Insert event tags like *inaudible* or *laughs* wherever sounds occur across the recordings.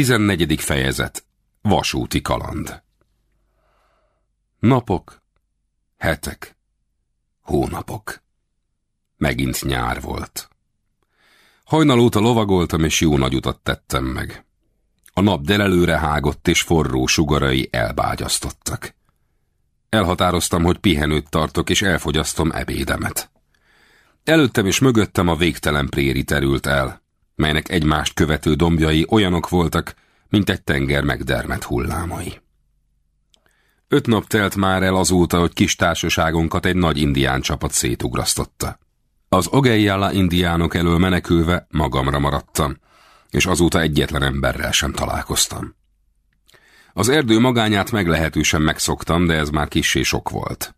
14. fejezet Vasúti kaland Napok, hetek, hónapok. Megint nyár volt. Hajnal óta lovagoltam, és jó nagy utat tettem meg. A nap delelőre hágott, és forró sugarai elbágyasztottak. Elhatároztam, hogy pihenőt tartok, és elfogyasztom ebédemet. Előttem és mögöttem a végtelen préri terült el, melynek egymást követő dombjai olyanok voltak, mint egy tenger megdermet hullámai. Öt nap telt már el azóta, hogy kis társaságunkat egy nagy indián csapat szétugrasztotta. Az Ogeyala indiánok elől menekülve magamra maradtam, és azóta egyetlen emberrel sem találkoztam. Az erdő magányát meglehetősen megszoktam, de ez már kissé sok volt.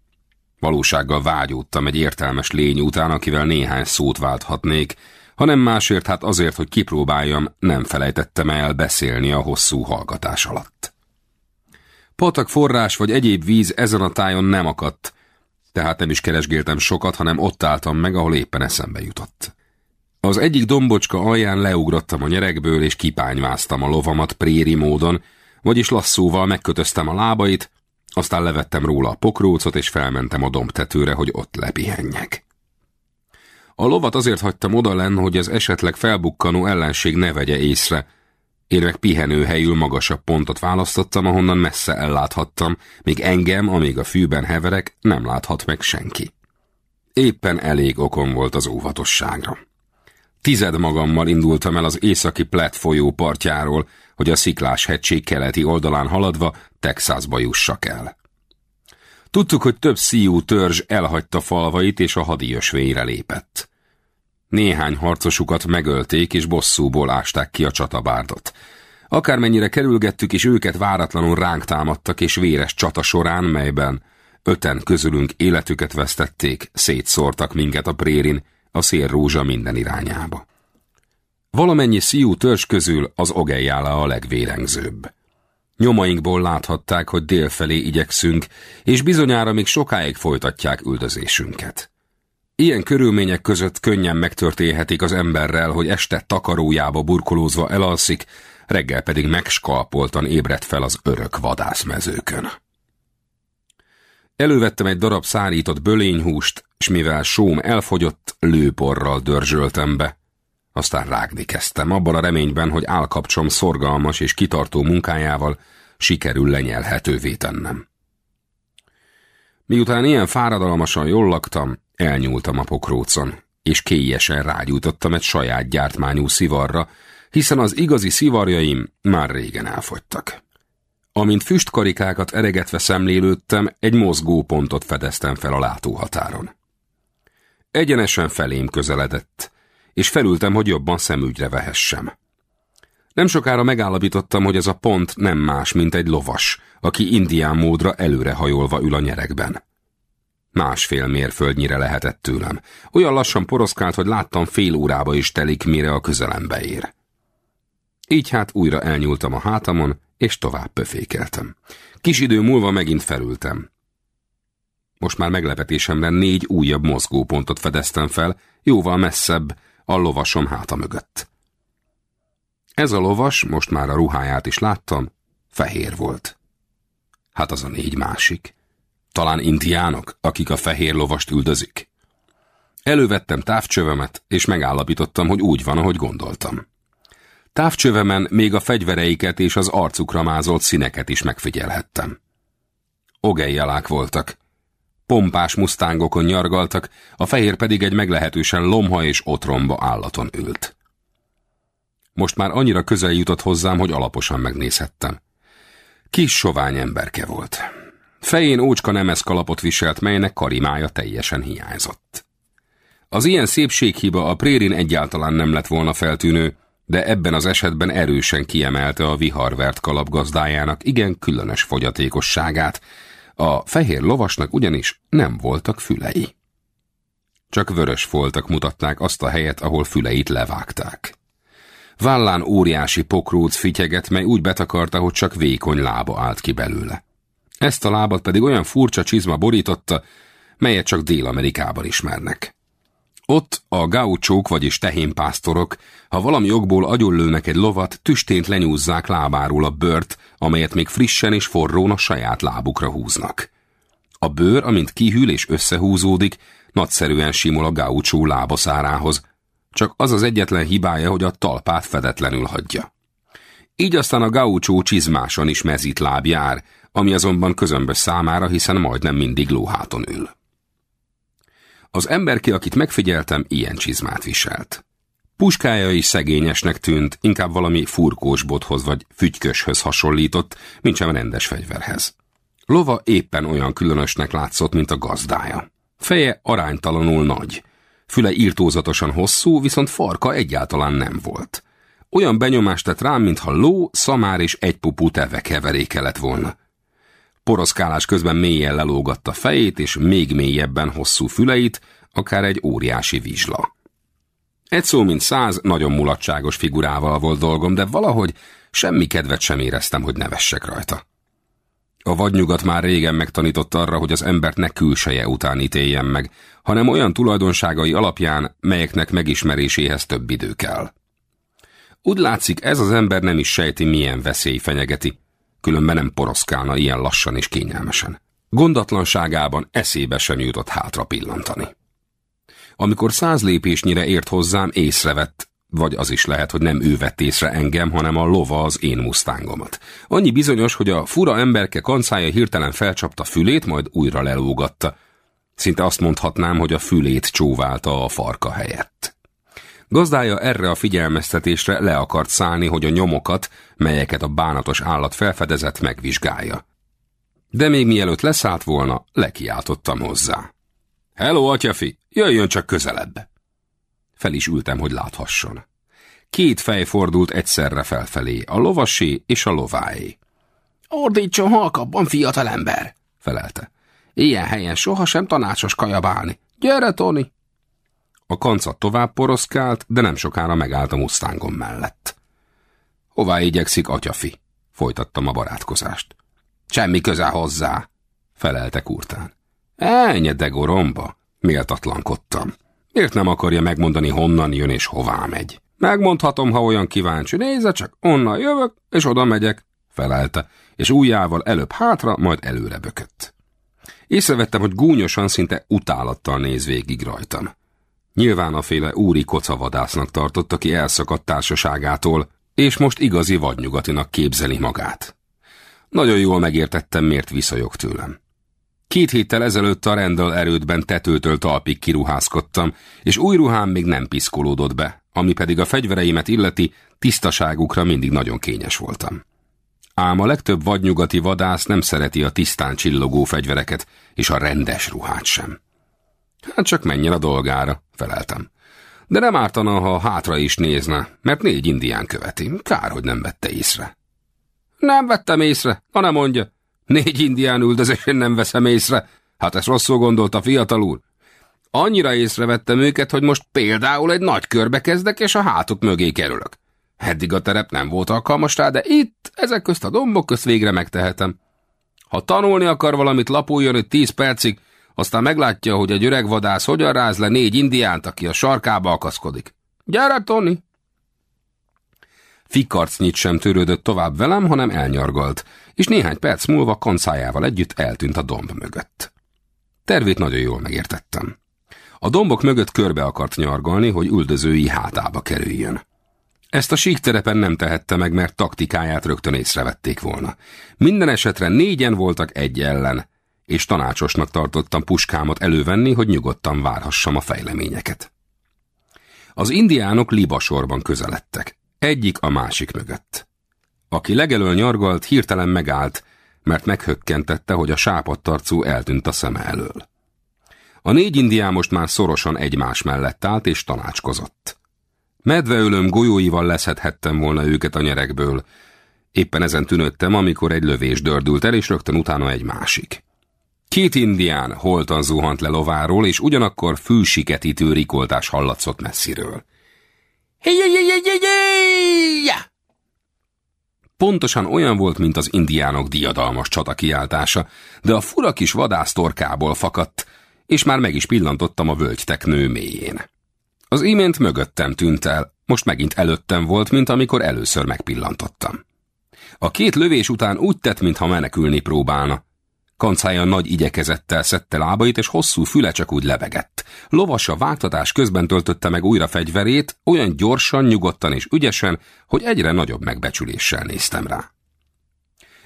Valósággal vágyódtam egy értelmes lény után, akivel néhány szót válthatnék, hanem másért, hát azért, hogy kipróbáljam, nem felejtettem el beszélni a hosszú hallgatás alatt. Patak forrás vagy egyéb víz ezen a tájon nem akadt, tehát nem is keresgéltem sokat, hanem ott álltam meg, ahol éppen eszembe jutott. Az egyik dombocska alján leugrottam a nyerekből, és kipányváztam a lovamat préri módon, vagyis lasszóval megkötöztem a lábait, aztán levettem róla a pokrócot, és felmentem a dombtetőre, hogy ott lepihenjek. A lovat azért hagytam odalenn, hogy az esetleg felbukkanó ellenség ne vegye észre. Én meg pihenőhelyül magasabb pontot választottam, ahonnan messze elláthattam, míg engem, amíg a fűben heverek, nem láthat meg senki. Éppen elég okom volt az óvatosságra. Tized magammal indultam el az északi Platt folyó partjáról, hogy a Sziklás hegység keleti oldalán haladva Texasba jussak el. Tudtuk, hogy több szíjú törzs elhagyta falvait és a hadiösvényre lépett. Néhány harcosukat megölték és bosszúból ásták ki a csatabárdot. Akármennyire kerülgettük és őket váratlanul ránk támadtak és véres csata során, melyben öten közülünk életüket vesztették, szétszórtak minket a prérin, a szél rózsa minden irányába. Valamennyi szíjú törzs közül az ogejjála a legvérengzőbb. Nyomainkból láthatták, hogy délfelé igyekszünk, és bizonyára még sokáig folytatják üldözésünket. Ilyen körülmények között könnyen megtörténhetik az emberrel, hogy este takarójába burkolózva elalszik, reggel pedig megskalpoltan ébredt fel az örök vadászmezőkön. Elővettem egy darab szárított bölényhúst, és mivel sóm elfogyott, lőporral dörzsöltem be. Aztán rágni kezdtem, abban a reményben, hogy állkapcsom szorgalmas és kitartó munkájával sikerül lenyelhetővé tennem. Miután ilyen fáradalmasan jól laktam, elnyúltam a pokrócon, és kélyesen rágyújtottam egy saját gyártmányú szivarra, hiszen az igazi szivarjaim már régen elfogytak. Amint füstkarikákat eregetve szemlélődtem, egy mozgó pontot fedeztem fel a látóhatáron. Egyenesen felém közeledett, és felültem, hogy jobban szemügyre vehessem. Nem sokára megállapítottam, hogy ez a pont nem más, mint egy lovas, aki indián módra előrehajolva ül a nyerekben. Másfél mérföldnyire lehetett tőlem. Olyan lassan poroszkált, hogy láttam fél órába is telik, mire a közelembe ér. Így hát újra elnyúltam a hátamon, és tovább pöfékeltem. Kis idő múlva megint felültem. Most már meglepetésemre négy újabb mozgópontot fedeztem fel, jóval messzebb, a lovasom háta mögött. Ez a lovas, most már a ruháját is láttam, fehér volt. Hát az a négy másik. Talán indiánok, akik a fehér lovast üldözik. Elővettem távcsövemet, és megállapítottam, hogy úgy van, ahogy gondoltam. Távcsövemen még a fegyvereiket és az arcukra mázolt színeket is megfigyelhettem. Ogejjalák voltak. Pompás musztángokon nyargaltak, a fehér pedig egy meglehetősen lomha és otromba állaton ült. Most már annyira közel jutott hozzám, hogy alaposan megnézhettem. Kis sovány emberke volt. Fején ócska nemes kalapot viselt, melynek karimája teljesen hiányzott. Az ilyen szépséghiba a prérin egyáltalán nem lett volna feltűnő, de ebben az esetben erősen kiemelte a viharvert kalap gazdájának igen különös fogyatékosságát. A fehér lovasnak ugyanis nem voltak fülei. Csak vörös foltak mutatták azt a helyet, ahol füleit levágták. Vállán óriási pokróc fityeget, mely úgy betakarta, hogy csak vékony lába állt ki belőle. Ezt a lábat pedig olyan furcsa csizma borította, melyet csak Dél-Amerikában ismernek. Ott a gaucsók, vagyis tehénpásztorok, ha valami jogból agyonlőnek egy lovat, tüstént lenyúzzák lábáról a bőrt, amelyet még frissen és forrón a saját lábukra húznak. A bőr, amint kihűl és összehúzódik, nagyszerűen simul a gaucsó lábaszárához, csak az az egyetlen hibája, hogy a talpát fedetlenül hagyja. Így aztán a gaucsó csizmáson is mezít láb jár, ami azonban közömbös számára, hiszen majdnem mindig lóháton ül. Az emberke, akit megfigyeltem, ilyen csizmát viselt. Puskája is szegényesnek tűnt, inkább valami furkós bothoz vagy fügyköshöz hasonlított, mint sem rendes fegyverhez. Lova éppen olyan különösnek látszott, mint a gazdája. Feje aránytalanul nagy, füle írtózatosan hosszú, viszont farka egyáltalán nem volt. Olyan benyomást tett rám, mintha ló, szamár és egypupú teve keveréke lett volna. Poroszkálás közben mélyen lelógatta fejét, és még mélyebben hosszú füleit, akár egy óriási vizsla. Egy szó mint száz, nagyon mulatságos figurával volt dolgom, de valahogy semmi kedvet sem éreztem, hogy nevessek rajta. A vadnyugat már régen megtanított arra, hogy az embert ne külseje után ítéljen meg, hanem olyan tulajdonságai alapján, melyeknek megismeréséhez több idő kell. Úgy látszik, ez az ember nem is sejti, milyen veszély fenyegeti, különben nem poroszkálna ilyen lassan és kényelmesen. Gondatlanságában eszébe sem jutott hátra pillantani. Amikor száz lépésnyire ért hozzám, észrevett, vagy az is lehet, hogy nem ő vett észre engem, hanem a lova az én musztángomat. Annyi bizonyos, hogy a fura emberke kancája hirtelen felcsapta fülét, majd újra lelógatta. Szinte azt mondhatnám, hogy a fülét csóválta a farka helyett. Gazdája erre a figyelmeztetésre le akart szállni, hogy a nyomokat, melyeket a bánatos állat felfedezett, megvizsgálja. De még mielőtt leszállt volna, lekiáltottam hozzá. Hello, atyafi, jöjjön csak közelebb! Fel is ültem, hogy láthasson. Két fej fordult egyszerre felfelé, a lovasé és a lováé. Ordítson halkabban, fiatalember, felelte. Ilyen helyen sohasem tanácsos kajabálni. Gyere, Tony! A kancat tovább poroszkált, de nem sokára megállt a musztángom mellett. Hová igyekszik, atyafi? Folytattam a barátkozást. Semmi köze hozzá, felelte kurtán. Ennyi de goromba, méltatlankodtam. Miért nem akarja megmondani, honnan jön és hová megy? Megmondhatom, ha olyan kíváncsi. Nézze csak, onnan jövök, és oda megyek, felelte, és ujjával előbb hátra, majd előre bökött. Észrevettem, hogy gúnyosan, szinte utálattal néz végig rajtam. Nyilván a féle úri kocavadásznak tartott, aki elszakadt társaságától, és most igazi vadnyugatinak képzeli magát. Nagyon jól megértettem, miért visszajog tőlem. Két héttel ezelőtt a rendel erődben tetőtől talpig kiruházkodtam, és új ruhám még nem piszkolódott be, ami pedig a fegyvereimet illeti, tisztaságukra mindig nagyon kényes voltam. Ám a legtöbb vadnyugati vadász nem szereti a tisztán csillogó fegyvereket, és a rendes ruhát sem. Hát csak menjen a dolgára, feleltem. De nem ártana, ha hátra is nézne, mert négy indián követi. Kár, hogy nem vette észre. Nem vettem észre, ha nem mondja. Négy indián üldözésén nem veszem észre. Hát ezt rosszul gondolta, fiatal úr. Annyira észrevettem őket, hogy most például egy nagy körbe kezdek, és a hátuk mögé kerülök. Eddig a terep nem volt alkalmas rá, de itt, ezek közt a dombok közt végre megtehetem. Ha tanulni akar valamit, lapuljon itt tíz percig, aztán meglátja, hogy egy öreg vadász hogyan ráz le négy indiánt, aki a sarkába akaszkodik. Gyere, Tony! Fikarcnyit sem törődött tovább velem, hanem elnyargalt, és néhány perc múlva kancájával együtt eltűnt a domb mögött. Tervét nagyon jól megértettem. A dombok mögött körbe akart nyargalni, hogy üldözői hátába kerüljön. Ezt a síkterepen nem tehette meg, mert taktikáját rögtön észrevették volna. Minden esetre négyen voltak egy ellen, és tanácsosnak tartottam puskámat elővenni, hogy nyugodtan várhassam a fejleményeket. Az indiánok libasorban közeledtek, egyik a másik mögött. Aki legelől nyargalt, hirtelen megállt, mert meghökkentette, hogy a sápadtarcú eltűnt a szeme elől. A négy indián most már szorosan egymás mellett állt és tanácskozott. Medveölöm golyóival leszedhettem volna őket a nyerekből. Éppen ezen tűnöttem, amikor egy lövés dördült el, és rögtön utána egy másik. Két indián holtan zuhant le lováról, és ugyanakkor fülsiketítő rikoltás hallatszott messziről. Pontosan olyan volt, mint az indiánok diadalmas csata kiáltása, de a fura kis vadásztorkából fakadt, és már meg is pillantottam a völgyteknő mélyén. Az imént mögöttem tűnt el, most megint előttem volt, mint amikor először megpillantottam. A két lövés után úgy tett, mintha menekülni próbálna. Kancája nagy igyekezettel szedte lábait, és hosszú füle csak úgy lebegett. Lovasa vágtatás közben töltötte meg újra fegyverét, olyan gyorsan, nyugodtan és ügyesen, hogy egyre nagyobb megbecsüléssel néztem rá.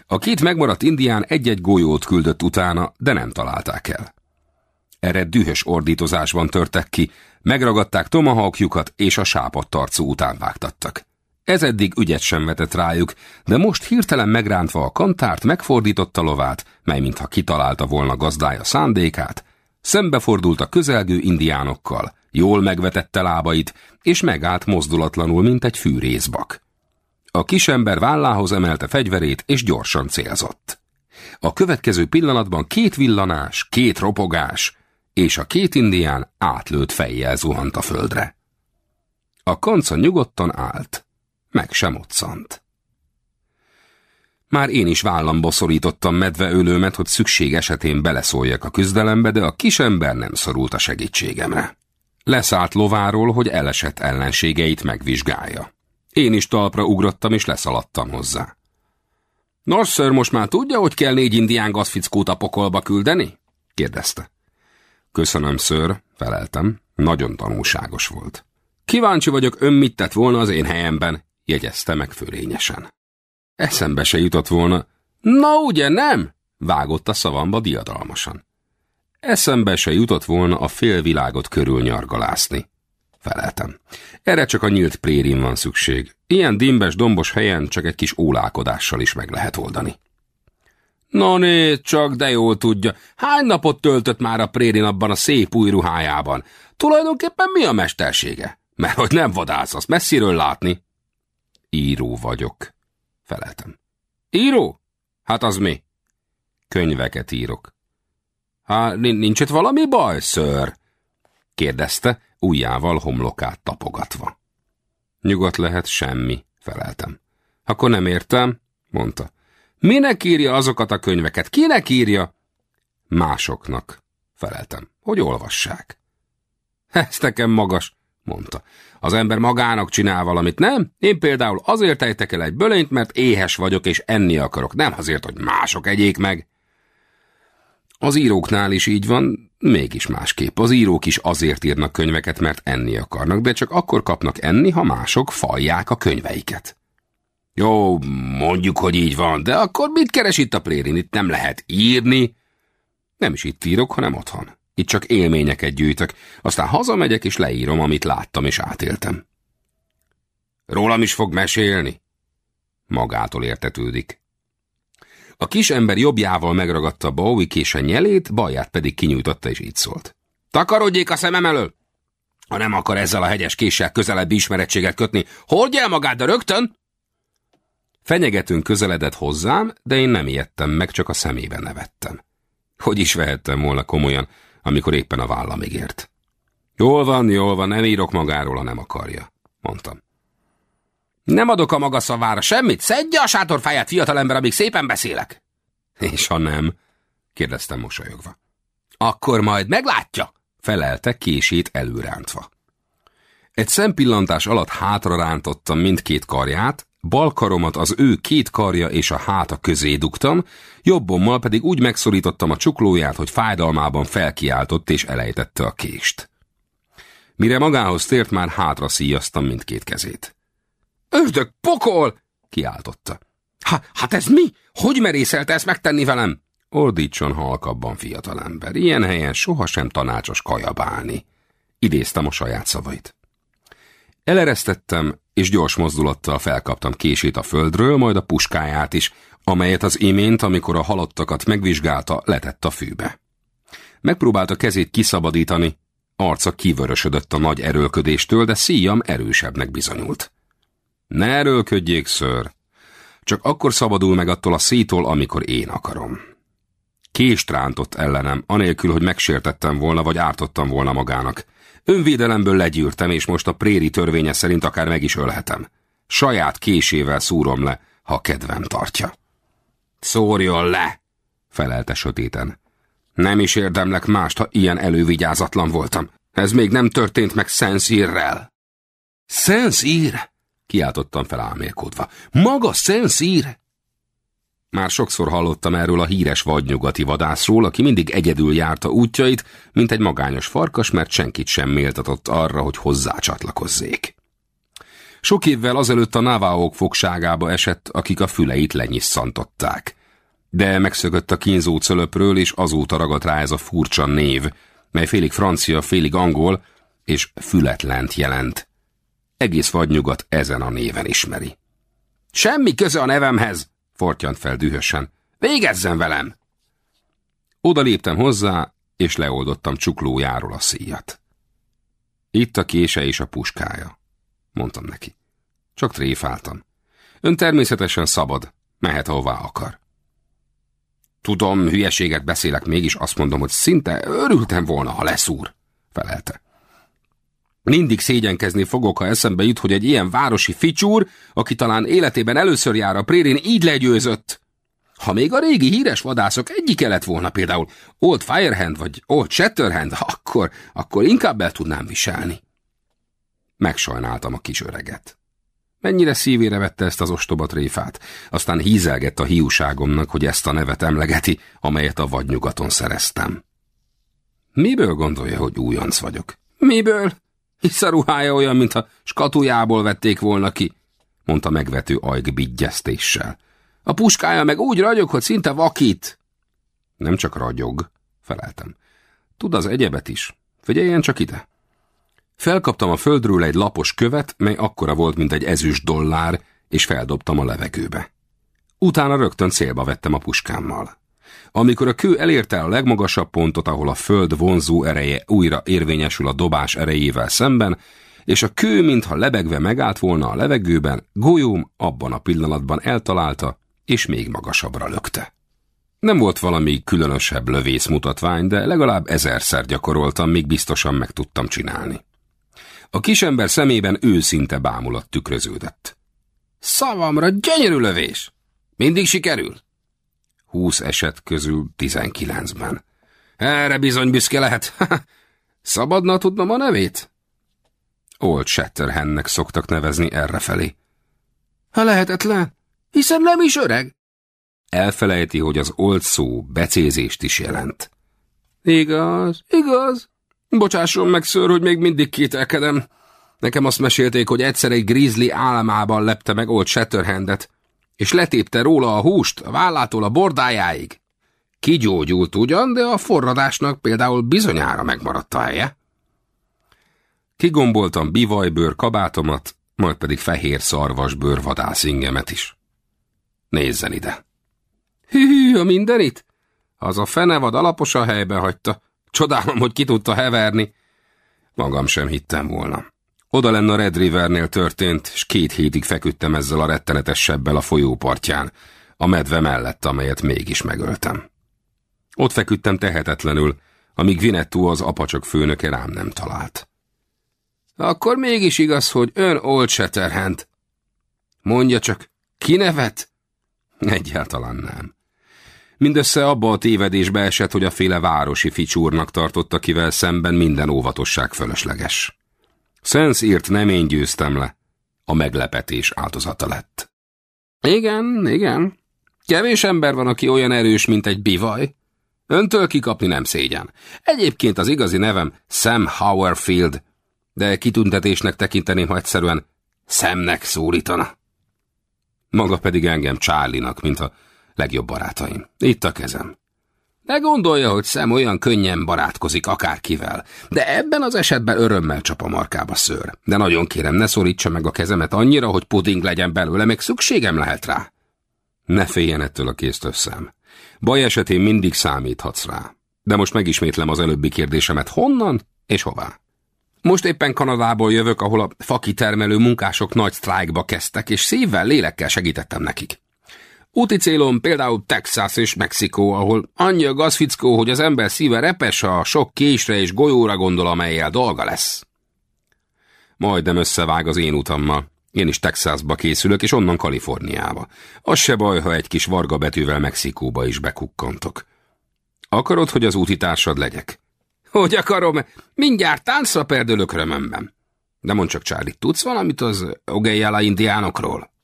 A két megmaradt indián egy-egy golyót küldött utána, de nem találták el. Erre dühös ordítozásban törtek ki, megragadták tomahawkjukat és a sápadt arcú után vágtattak. Ez eddig ügyet sem vetett rájuk, de most hirtelen megrántva a kantárt megfordította lovát, mely mintha kitalálta volna gazdája szándékát, szembefordult a közelgő indiánokkal, jól megvetette lábait, és megállt mozdulatlanul, mint egy fűrészbak. A kisember vállához emelte fegyverét, és gyorsan célzott. A következő pillanatban két villanás, két ropogás, és a két indián átlőtt fejjel zuhant a földre. A kanca nyugodtan állt, meg sem otszant. Már én is vállamba szorítottam medveölőmet, hogy szükség esetén beleszóljak a küzdelembe, de a kisember nem szorult a segítségemre. Leszállt lováról, hogy elesett ellenségeit megvizsgálja. Én is talpra ugrottam, és leszaladtam hozzá. Nos, ször, most már tudja, hogy kell négy indián gazfickót a pokolba küldeni? kérdezte. Köszönöm, ször, feleltem. Nagyon tanulságos volt. Kíváncsi vagyok, ön mit tett volna az én helyemben, jegyezte meg fölényesen. Eszembe se jutott volna. Na ugye nem? vágott a szavamba diadalmasan. Eszembe se jutott volna a félvilágot körül nyargalászni. Feleltem. Erre csak a nyílt prérin van szükség. Ilyen dimbes, dombos helyen csak egy kis ólálkodással is meg lehet oldani. No nézd csak, de jól tudja. Hány napot töltött már a prérin abban a szép új ruhájában? Tulajdonképpen mi a mestersége? Mert hogy nem vadászasz, messziről látni. Író vagyok, feleltem. Író? Hát az mi? Könyveket írok. Hát nincs itt valami baj, ször? kérdezte, ujjával homlokát tapogatva. Nyugodt lehet semmi, feleltem. Akkor nem értem, mondta. Minek írja azokat a könyveket? Kinek írja? Másoknak, feleltem, hogy olvassák. Ez nekem magas, mondta. Az ember magának csinál valamit, nem? Én például azért ejtek el egy bölényt, mert éhes vagyok és enni akarok, nem azért, hogy mások egyék meg. Az íróknál is így van, mégis másképp. Az írók is azért írnak könyveket, mert enni akarnak, de csak akkor kapnak enni, ha mások falják a könyveiket. Jó, mondjuk, hogy így van, de akkor mit keres itt a plérin? Itt nem lehet írni. Nem is itt írok, hanem otthon. Itt csak élményeket gyűjtök, aztán hazamegyek és leírom, amit láttam és átéltem. Rólam is fog mesélni? Magától értetődik. A kis ember jobbjával megragadta Bowie kése nyelét, balját pedig kinyújtotta és így szólt. Takarodjék a szemem elől! Ha nem akar ezzel a hegyes késsel közelebb ismerettséget kötni, hordja el magát, de rögtön! Fenyegetőn közeledett hozzám, de én nem ijedtem meg, csak a szemébe nevettem. Hogy is vehettem volna komolyan, amikor éppen a vállamig ért. Jól van, jól van, nem írok magáról, ha nem akarja, mondtam. Nem adok a maga szavára semmit, szedje a sátorfáját, fiatalember, amíg szépen beszélek. És ha nem? kérdeztem mosolyogva. Akkor majd meglátja, felelte kését előrántva. Egy szempillantás alatt hátra rántottam mindkét karját, bal karomat az ő két karja és a háta közé dugtam, jobbommal pedig úgy megszorítottam a csuklóját, hogy fájdalmában felkiáltott és elejtette a kést. Mire magához tért, már hátra szíjaztam mindkét kezét. Ördög, pokol! kiáltotta. Ha, hát ez mi? Hogy merészelte ezt megtenni velem? Ordítson halkabban, fiatalember. Ilyen helyen sohasem tanácsos kajabálni. Idéztem a saját szavait. Eleresztettem, és gyors mozdulattal felkaptam kését a földről, majd a puskáját is, amelyet az imént, amikor a halottakat megvizsgálta, letett a fűbe. Megpróbálta kezét kiszabadítani, arca kivörösödött a nagy erőlködéstől, de szíjam erősebbnek bizonyult. Ne erőlködjék, ször! Csak akkor szabadul meg attól a szítól, amikor én akarom. Kést rántott ellenem, anélkül, hogy megsértettem volna, vagy ártottam volna magának. Önvédelemből legyűrtem, és most a préri törvénye szerint akár meg is ölhetem. Saját késével szúrom le, ha kedvem tartja. Szórjon le! felelte sötéten. Nem is érdemlek mást, ha ilyen elővigyázatlan voltam. Ez még nem történt meg Szentszírrel. Szentszír? Kiáltottam fel álmélkodva. Maga Szentszír? Már sokszor hallottam erről a híres vadnyugati vadászról, aki mindig egyedül járta útjait, mint egy magányos farkas, mert senkit sem méltatott arra, hogy hozzá csatlakozzék. Sok évvel azelőtt a náváók fogságába esett, akik a füleit lenyisszantották. De megszökött a kínzó cölöpről, és azóta ragadt rá ez a furcsa név, mely félig francia, félig angol, és fületlent jelent. Egész vadnyugat ezen a néven ismeri. Semmi köze a nevemhez, fortyant fel dühösen. Végezzen velem! Oda léptem hozzá, és leoldottam csuklójáról a szíjat. Itt a kése és a puskája, mondtam neki. Csak tréfáltam. Ön természetesen szabad, mehet ahová akar. Tudom, hülyeséget beszélek, mégis azt mondom, hogy szinte örültem volna, ha leszúr, felelte. Mindig szégyenkezni fogok, ha eszembe jut, hogy egy ilyen városi ficsúr, aki talán életében először jár a prérin, így legyőzött. Ha még a régi híres vadászok egyike lett volna például Old Firehand vagy Old Shatterhand, akkor, akkor inkább el tudnám viselni. Megsajnáltam a kis öreget. Mennyire szívére vette ezt az ostoba tréfát, aztán hízelgett a hiúságomnak, hogy ezt a nevet emlegeti, amelyet a vadnyugaton szereztem. Miből gondolja, hogy újonc vagyok? Miből? Hisz a ruhája olyan, mintha skatujából vették volna ki, mondta megvető ajg bigyeztéssel. A puskája meg úgy ragyog, hogy szinte vakít. Nem csak ragyog, feleltem. Tud az egyebet is. Figyeljen csak ide. Felkaptam a földről egy lapos követ, mely akkora volt, mint egy ezüst dollár, és feldobtam a levegőbe. Utána rögtön célba vettem a puskámmal. Amikor a kő elérte a legmagasabb pontot, ahol a föld vonzó ereje újra érvényesül a dobás erejével szemben, és a kő, mintha lebegve megállt volna a levegőben, golyóm abban a pillanatban eltalálta, és még magasabbra lökte. Nem volt valami különösebb lövészmutatvány, de legalább ezerszer gyakoroltam, még biztosan meg tudtam csinálni. A kisember szemében őszinte bámulat tükröződött. Szavamra gyönyörű lövés! Mindig sikerül? Húsz eset közül tizenkilencben. Erre bizony büszke lehet. *laughs* Szabadna tudnom a nevét? Old Shatterhandnek szoktak nevezni errefelé. Ha lehetetlen, hiszen nem is öreg. Elfelejti, hogy az old szó becézést is jelent. Igaz, igaz. Bocsásson meg, ször, hogy még mindig kételkedem. Nekem azt mesélték, hogy egyszer egy grizzly álmában lepte meg Old Shatterhandet, és letépte róla a húst a vállától a bordájáig. Kigyógyult ugyan, de a forradásnak például bizonyára megmaradt a helye. Kigomboltam bivajbőr kabátomat, majd pedig fehér szarvasbőr vadászingemet is. Nézzen ide! Hű, a mindenit? Az a fenevad alaposan helybe hagyta. Csodálom, hogy ki tudta heverni. Magam sem hittem volna. Oda lenne a Red Rivernél történt, és két hétig feküdtem ezzel a rettenetes sebbel a folyópartján, a medve mellett, amelyet mégis megöltem. Ott feküdtem tehetetlenül, amíg Vinettú az apacsok főnöke rám nem talált. Akkor mégis igaz, hogy ön Old Shatterhand. Mondja csak, ki nevet? Egyáltalán nem. Mindössze abba a tévedésbe esett, hogy a féle városi ficsúrnak tartott, akivel szemben minden óvatosság fölösleges. Szensz írt nem én győztem le. A meglepetés áldozata lett. Igen, igen. Kevés ember van, aki olyan erős, mint egy bivaj. Öntől kikapni nem szégyen. Egyébként az igazi nevem Sam Howerfield, de kitüntetésnek tekinteném, ha egyszerűen szemnek szólítana. Maga pedig engem Charlie-nak, mint a legjobb barátaim. Itt a kezem. Ne gondolja, hogy szem olyan könnyen barátkozik akárkivel, de ebben az esetben örömmel csap a markába szőr. De nagyon kérem, ne szorítsa meg a kezemet annyira, hogy puding legyen belőle, meg szükségem lehet rá. Ne féljen ettől a kéztösszem. Baj esetén mindig számíthatsz rá. De most megismétlem az előbbi kérdésemet, honnan és hová? Most éppen Kanadából jövök, ahol a fakitermelő munkások nagy sztrájkba kezdtek, és szívvel, lélekkel segítettem nekik. Úti célom például Texas és Mexikó, ahol annyi a gazfickó, hogy az ember szíve repes, a sok késre és golyóra gondol, amelyel dolga lesz. Majdnem összevág az én utammal. Én is Texasba készülök, és onnan Kaliforniába. Az se baj, ha egy kis varga betűvel Mexikóba is bekukkantok. Akarod, hogy az útitársad legyek? Hogy akarom, mindjárt táncra perdölök römömben. De mondd csak, Charlie, tudsz valamit az Ogeyala indiánokról?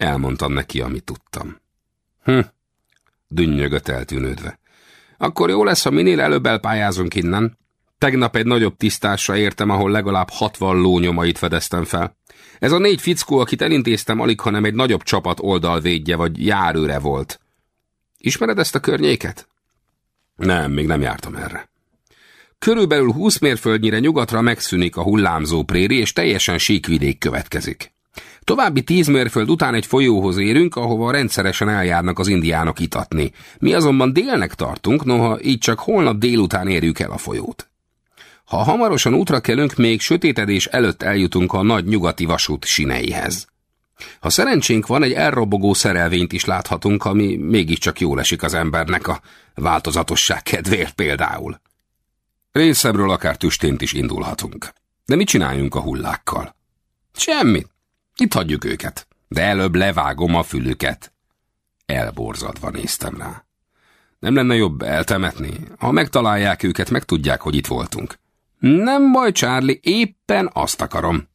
Elmondtam neki, amit tudtam. Hm, dünnyögött eltűnődve. Akkor jó lesz, ha minél előbb elpályázunk innen. Tegnap egy nagyobb tisztásra értem, ahol legalább hatvan lónyomait fedeztem fel. Ez a négy fickó, akit elintéztem, alig, hanem egy nagyobb csapat oldalvédje vagy járőre volt. Ismered ezt a környéket? Nem, még nem jártam erre. Körülbelül 20 mérföldnyire nyugatra megszűnik a hullámzó préri, és teljesen síkvidék következik. További tíz mérföld után egy folyóhoz érünk, ahova rendszeresen eljárnak az indiánok itatni. Mi azonban délnek tartunk, noha így csak holnap délután érjük el a folyót. Ha hamarosan útra kelünk, még sötétedés előtt eljutunk a nagy nyugati vasút sineihez. Ha szerencsénk van, egy elrobogó szerelvényt is láthatunk, ami mégiscsak jól esik az embernek a változatosság kedvéért például. Részemről akár tüstént is indulhatunk. De mit csináljunk a hullákkal? Semmit. Itt hagyjuk őket. De előbb levágom a fülüket. Elborzadva néztem rá. Nem lenne jobb eltemetni? Ha megtalálják őket, megtudják, hogy itt voltunk. Nem baj, Charlie, éppen azt akarom.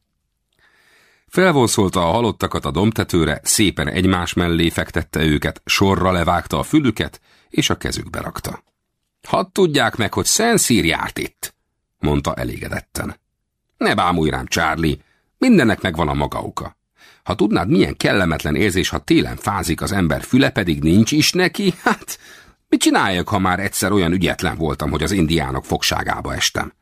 Felvonszolta a halottakat a domtetőre, szépen egymás mellé fektette őket, sorra levágta a fülüket, és a kezükbe rakta. Hadd tudják meg, hogy Szenszír járt itt, mondta elégedetten. Ne bámulj rám, Charlie, mindennek megvan a maga oka. Ha tudnád, milyen kellemetlen érzés, ha télen fázik az ember füle, pedig nincs is neki, hát mit csináljak, ha már egyszer olyan ügyetlen voltam, hogy az indiánok fogságába estem?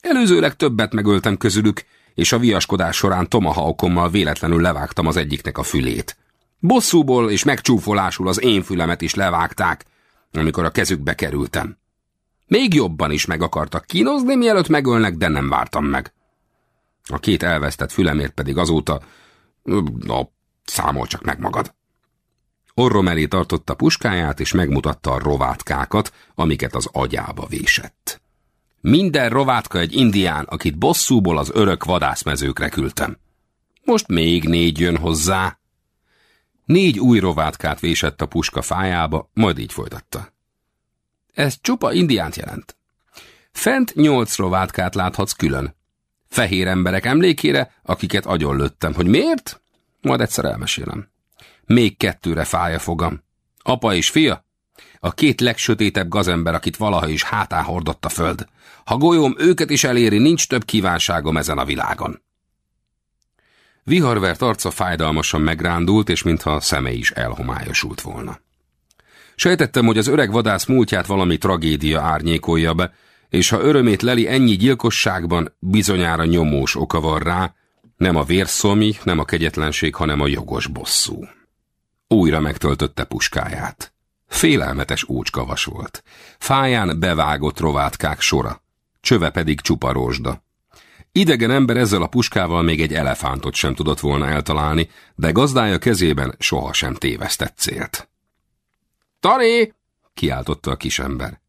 Előzőleg többet megöltem közülük, és a viaskodás során tomahawkommal véletlenül levágtam az egyiknek a fülét. Bosszúból és megcsúfolásul az én fülemet is levágták, amikor a kezükbe kerültem. Még jobban is meg akartak kínozni, mielőtt megölnek, de nem vártam meg. A két elvesztett fülemért pedig azóta... Na, számol csak meg magad. Orrom elé tartotta puskáját, és megmutatta a rovátkákat, amiket az agyába vésett. Minden rovátka egy indián, akit bosszúból az örök vadászmezőkre küldtem. Most még négy jön hozzá. Négy új rovátkát vésett a puska fájába, majd így folytatta. Ez csupa indiánt jelent. Fent nyolc rovátkát láthatsz külön. Fehér emberek emlékére, akiket agyonlőttem. Hogy miért? Majd egyszer elmesélem. Még kettőre fája fogam. Apa és fia? A két legsötétebb gazember, akit valaha is hátá hordott a föld. Ha golyóm őket is eléri, nincs több kívánságom ezen a világon. Viharvert arca fájdalmasan megrándult, és mintha a szeme is elhomályosult volna. Sejtettem, hogy az öreg vadász múltját valami tragédia árnyékolja be, és ha örömét leli ennyi gyilkosságban, bizonyára nyomós oka van rá, nem a vérszomi, nem a kegyetlenség, hanem a jogos bosszú. Újra megtöltötte puskáját. Félelmetes ócskavas volt. Fáján bevágott rovátkák sora, csöve pedig csupa rozsda. Idegen ember ezzel a puskával még egy elefántot sem tudott volna eltalálni, de gazdája kezében sohasem tévesztett célt. Tari! kiáltotta a kisember.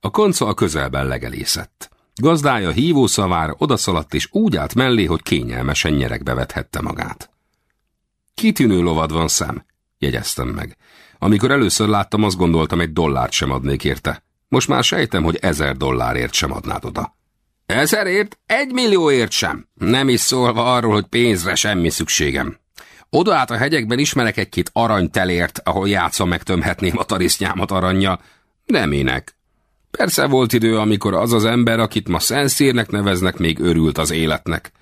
A konca a közelben legelészett. Gazdája hívó szavára odaszaladt, és úgy állt mellé, hogy kényelmesen nyerekbe vethette magát. Kitűnő lovad van szem, jegyeztem meg. Amikor először láttam, azt gondoltam, egy dollárt sem adnék érte. Most már sejtem, hogy ezer dollárért sem adnád oda. Ezerért? Egy millióért sem. Nem is szólva arról, hogy pénzre semmi szükségem. Oda át a hegyekben ismerek egy-két aranytelért, ahol játszom megtömhetném a tarisznyámat aranyja. De minek? Persze volt idő, amikor az az ember, akit ma szenszírnek neveznek, még örült az életnek.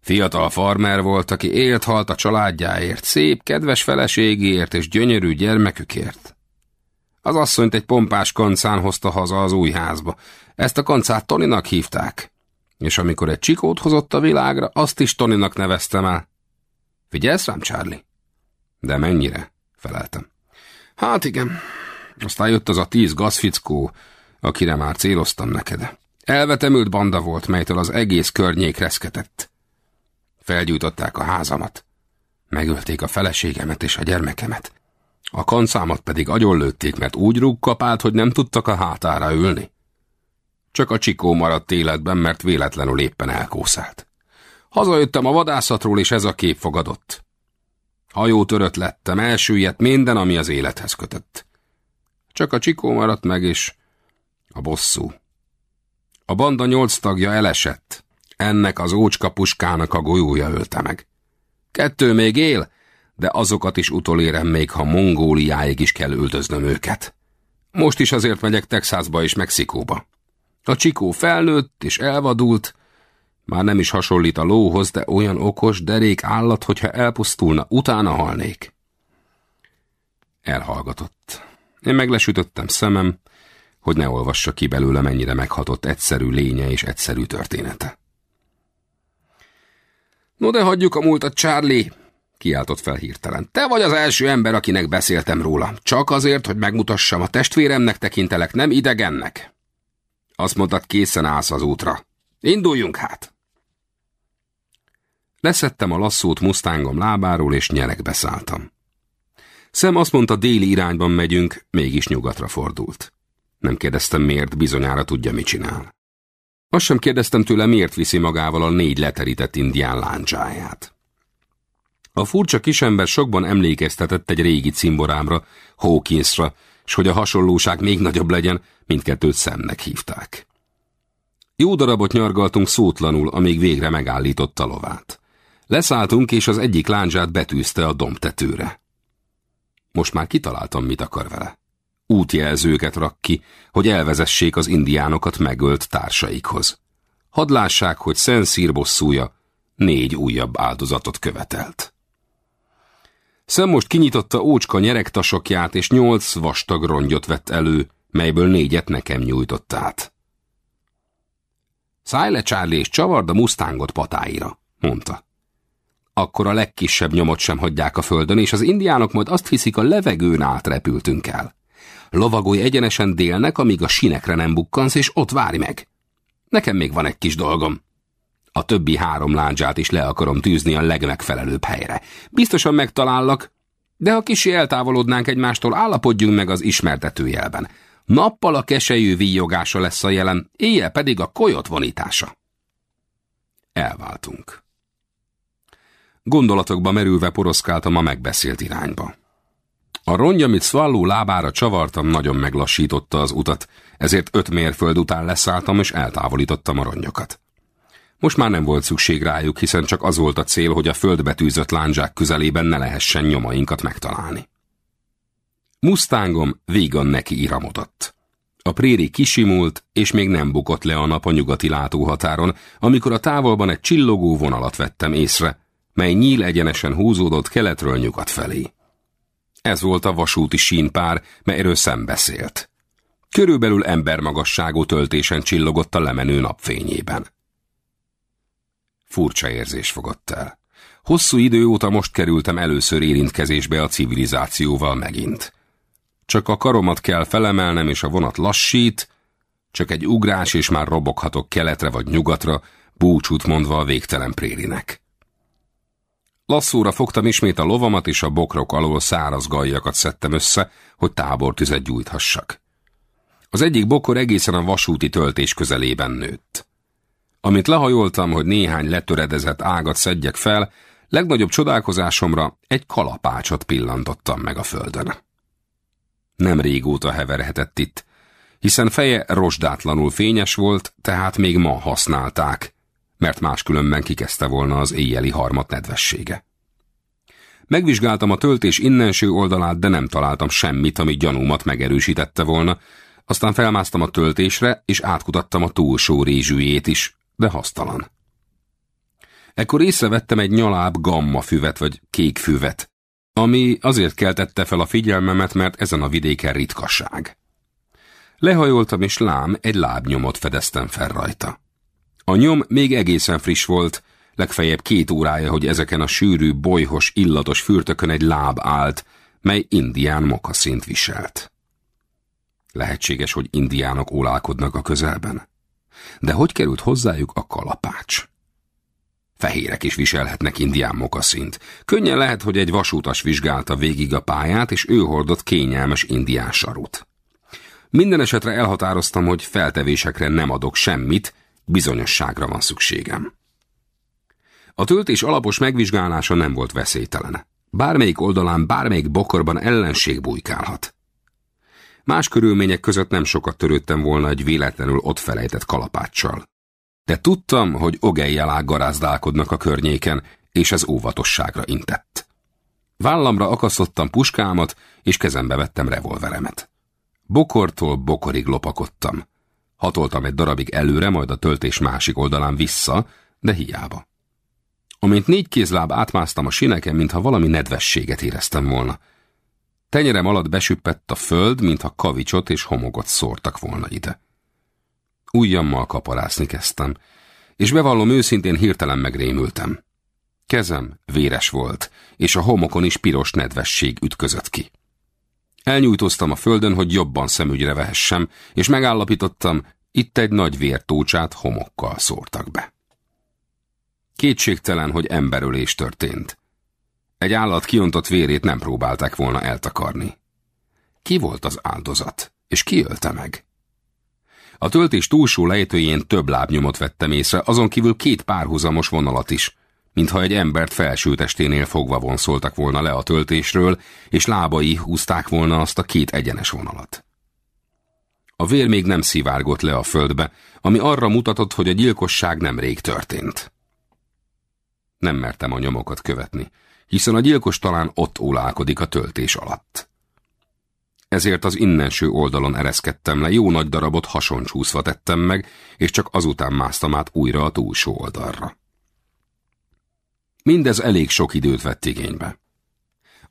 Fiatal farmer volt, aki élt-halt a családjáért, szép, kedves feleségéért és gyönyörű gyermekükért. Az asszonyt egy pompás kancán hozta haza az új házba. Ezt a kancát Toninak hívták. És amikor egy csikót hozott a világra, azt is Toninak neveztem el. Figyelsz rám, Charlie? De mennyire? Feleltem. Hát igen. Aztán jött az a tíz gazfickó, akire már céloztam neked. Elvetemült banda volt, melytől az egész környék reszketett. Felgyújtották a házamat. Megölték a feleségemet és a gyermekemet. A kancámat pedig agyonlőtték, mert úgy rúgkapált, hogy nem tudtak a hátára ülni. Csak a csikó maradt életben, mert véletlenül éppen elkószált. Hazajöttem a vadászatról, és ez a kép fogadott. Hajó törött lettem, elsüllyedt minden, ami az élethez kötött. Csak a csikó maradt meg, és a bosszú. A banda nyolc tagja elesett. Ennek az ócska puskának a golyója ölte meg. Kettő még él, de azokat is utolérem még, ha Mongóliáig is kell öltöznöm őket. Most is azért megyek Texasba és Mexikóba. A csikó felnőtt és elvadult, már nem is hasonlít a lóhoz, de olyan okos, derék állat, hogyha elpusztulna, utána halnék. Elhallgatott. Én meglesütöttem szemem, hogy ne olvassa ki belőle, mennyire meghatott egyszerű lénye és egyszerű története. No de hagyjuk a múltat, Charlie, kiáltott fel hirtelen. Te vagy az első ember, akinek beszéltem róla. Csak azért, hogy megmutassam, a testvéremnek tekintelek, nem idegennek. Azt mondtad, készen állsz az útra. Induljunk hát! Leszettem a lasszót Mustangom lábáról, és nyerekbe szálltam. Szem azt mondta, déli irányban megyünk, mégis nyugatra fordult. Nem kérdeztem miért, bizonyára tudja, mit csinál. Azt sem kérdeztem tőle, miért viszi magával a négy leterített indián láncsáját. A furcsa kisember sokban emlékeztetett egy régi cimborámra, Hawkinsra, s hogy a hasonlóság még nagyobb legyen, mindkettőt szemnek hívták. Jó darabot nyargaltunk szótlanul, amíg végre megállította lovát. Leszálltunk, és az egyik láncsát betűzte a dombtetőre. Most már kitaláltam, mit akar vele. Útjelzőket rak ki, hogy elvezessék az indiánokat megölt társaikhoz. Hadd hogy Szenszír bosszúja négy újabb áldozatot követelt. Szem most kinyitotta ócska nyeregtasokját, és nyolc vastag rongyot vett elő, melyből négyet nekem nyújtott át. Szállj le, Charlie, és csavard a mustangot patáira, mondta. Akkor a legkisebb nyomot sem hagyják a földön, és az indiánok majd azt hiszik, a levegőn át repültünk el. Lovagolj egyenesen délnek, amíg a sinekre nem bukkansz, és ott várj meg. Nekem még van egy kis dolgom. A többi három láncsát is le akarom tűzni a legmegfelelőbb helyre. Biztosan megtalállak, de ha kisi eltávolodnánk egymástól, állapodjunk meg az ismertetőjelben. Nappal a keselyű víjogása lesz a jelen, éjjel pedig a kolyot vonítása. Elváltunk. Gondolatokba merülve poroszkáltam a megbeszélt irányba. A rongy, amit Swallow lábára csavartam, nagyon meglassította az utat, ezért öt mérföld után leszálltam és eltávolítottam a rongyokat. Most már nem volt szükség rájuk, hiszen csak az volt a cél, hogy a földbe tűzött lándzsák közelében ne lehessen nyomainkat megtalálni. Mustangom vígan neki iramodott. A préri kisimult, és még nem bukott le a nap a nyugati látóhatáron, amikor a távolban egy csillogó vonalat vettem észre, mely nyíl egyenesen húzódott keletről nyugat felé. Ez volt a vasúti sínpár, melyről szembeszélt. Körülbelül embermagasságú töltésen csillogott a lemenő napfényében. Furcsa érzés fogott el. Hosszú idő óta most kerültem először érintkezésbe a civilizációval megint. Csak a karomat kell felemelnem, és a vonat lassít, csak egy ugrás, és már roboghatok keletre vagy nyugatra, búcsút mondva a végtelen prérinek. Lasszóra fogtam ismét a lovamat, és a bokrok alól száraz gajjakat szedtem össze, hogy tábortüzet gyújthassak. Az egyik bokor egészen a vasúti töltés közelében nőtt. Amint lehajoltam, hogy néhány letöredezett ágat szedjek fel, legnagyobb csodálkozásomra egy kalapácsot pillantottam meg a földön. Nem régóta heverhetett itt, hiszen feje rozsdátlanul fényes volt, tehát még ma használták, mert máskülönben kikezdte volna az éjjeli harmat nedvessége. Megvizsgáltam a töltés innenső oldalát, de nem találtam semmit, ami gyanúmat megerősítette volna, aztán felmásztam a töltésre, és átkutattam a túlsó rézsűjét is, de hasztalan. Ekkor észrevettem egy nyaláb gamma füvet vagy kék füvet, ami azért keltette fel a figyelmemet, mert ezen a vidéken ritkaság. Lehajoltam, és lám, egy lábnyomot fedeztem fel rajta. A nyom még egészen friss volt, legfeljebb két órája, hogy ezeken a sűrű, bolyhos, illatos fürtökön egy láb állt, mely indián mokaszint viselt. Lehetséges, hogy indiánok ólálkodnak a közelben. De hogy került hozzájuk a kalapács? Fehérek is viselhetnek indián mokaszint. Könnyen lehet, hogy egy vasútas vizsgálta végig a pályát, és ő hordott kényelmes indián sarut. Minden esetre elhatároztam, hogy feltevésekre nem adok semmit, bizonyosságra van szükségem. A töltés alapos megvizsgálása nem volt veszélytelen. Bármelyik oldalán, bármelyik bokorban ellenség bujkálhat. Más körülmények között nem sokat törődtem volna egy véletlenül ott felejtett kalapáccsal. De tudtam, hogy ogejjelák garázdálkodnak a környéken, és ez óvatosságra intett. Vállamra akasztottam puskámat, és kezembe vettem revolveremet. Bokortól bokorig lopakodtam. Hatoltam egy darabig előre, majd a töltés másik oldalán vissza, de hiába. Amint négy kézláb átmásztam a sineken, mintha valami nedvességet éreztem volna. Tenyerem alatt besüppett a föld, mintha kavicsot és homogot szórtak volna ide. Ujjammal kaparászni kezdtem, és bevallom őszintén hirtelen megrémültem. Kezem véres volt, és a homokon is piros nedvesség ütközött ki. Elnyújtóztam a földön, hogy jobban szemügyre vehessem, és megállapítottam, itt egy nagy vértócsát homokkal szórtak be. Kétségtelen, hogy emberölés történt. Egy állat kiontott vérét nem próbálták volna eltakarni. Ki volt az áldozat, és ki ölte meg? A töltés túlsó lejtőjén több lábnyomot vettem észre, azon kívül két párhuzamos vonalat is, mintha egy embert felső testénél fogva vonszoltak volna le a töltésről, és lábai húzták volna azt a két egyenes vonalat. A vér még nem szivárgott le a földbe, ami arra mutatott, hogy a gyilkosság nem rég történt. Nem mertem a nyomokat követni, hiszen a gyilkos talán ott ólálkodik a töltés alatt. Ezért az innenső oldalon ereszkedtem le, jó nagy darabot hasoncsúszva tettem meg, és csak azután másztam át újra a túlsó oldalra. Mindez elég sok időt vett igénybe.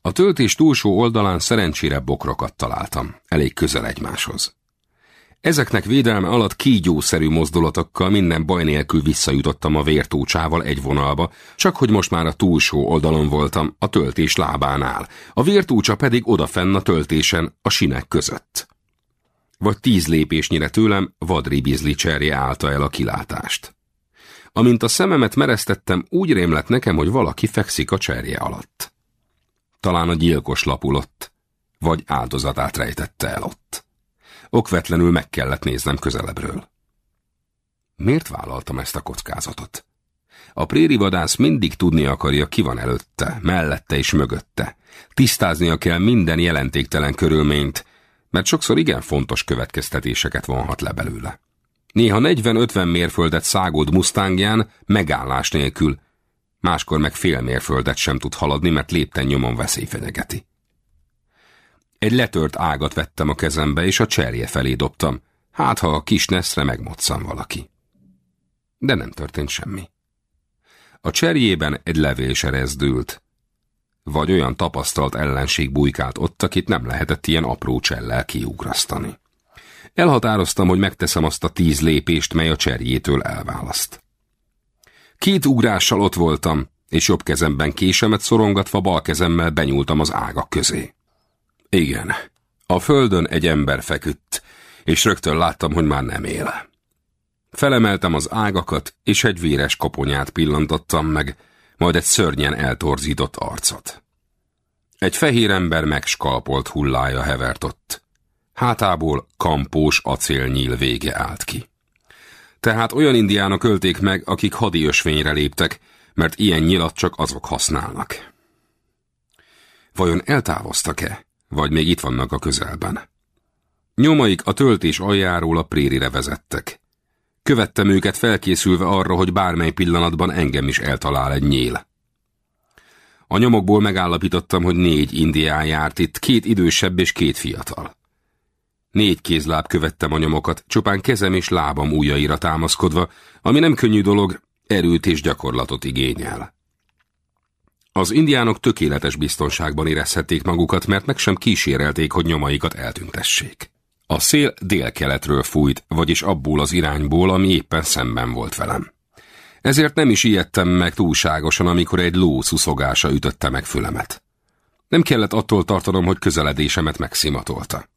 A töltés túlsó oldalán szerencsére bokrokat találtam, elég közel egymáshoz. Ezeknek védelme alatt kígyószerű mozdulatokkal minden baj nélkül visszajutottam a vértócsával egy vonalba, csak hogy most már a túlsó oldalon voltam, a töltés lábánál, a vértócsa pedig odafenn a töltésen, a sinek között. Vagy tíz lépésnyire tőlem vadribizli cserje állta el a kilátást. Amint a szememet mereztettem, úgy rémlett nekem, hogy valaki fekszik a cserje alatt. Talán a gyilkos lapulott, vagy áldozatát rejtette el ott. Okvetlenül meg kellett néznem közelebbről. Miért vállaltam ezt a kockázatot? A préri vadász mindig tudni akarja, ki van előtte, mellette és mögötte. Tisztáznia kell minden jelentéktelen körülményt, mert sokszor igen fontos következtetéseket vonhat le belőle. Néha 40-50 mérföldet szágód mustangján megállás nélkül, máskor meg fél mérföldet sem tud haladni, mert lépten nyomon veszély fenyegeti. Egy letört ágat vettem a kezembe, és a cserje felé dobtam, hát ha a kis neszre megmoccam valaki. De nem történt semmi. A cserjében egy levél se rezdült, vagy olyan tapasztalt ellenség bujkált ott, akit nem lehetett ilyen apró csellel kiugrasztani. Elhatároztam, hogy megteszem azt a tíz lépést, mely a cserjétől elválaszt. Két ugrással ott voltam, és jobb kezemben késemet szorongatva bal kezemmel benyúltam az ágak közé. Igen, a földön egy ember feküdt, és rögtön láttam, hogy már nem él. Felemeltem az ágakat, és egy véres koponyát pillantottam meg, majd egy szörnyen eltorzított arcot. Egy fehér ember megskalpolt hullája hevert ott. Hátából kampós acélnyíl vége állt ki. Tehát olyan indiánok ölték meg, akik hadi ösvényre léptek, mert ilyen nyilat csak azok használnak. Vajon eltávoztak-e, vagy még itt vannak a közelben? Nyomaik a töltés aljáról a prérire vezettek. Követtem őket felkészülve arra, hogy bármely pillanatban engem is eltalál egy nyél. A nyomokból megállapítottam, hogy négy indián járt itt, két idősebb és két fiatal. Négy kézláb követtem a nyomokat, csupán kezem és lábam ujjaira támaszkodva, ami nem könnyű dolog, erőt és gyakorlatot igényel. Az indiánok tökéletes biztonságban érezhették magukat, mert meg sem kísérelték, hogy nyomaikat eltüntessék. A szél délkeletről fújt, vagyis abból az irányból, ami éppen szemben volt velem. Ezért nem is ijedtem meg túlságosan, amikor egy ló szuszogása ütötte meg fülemet. Nem kellett attól tartanom, hogy közeledésemet megszimatolta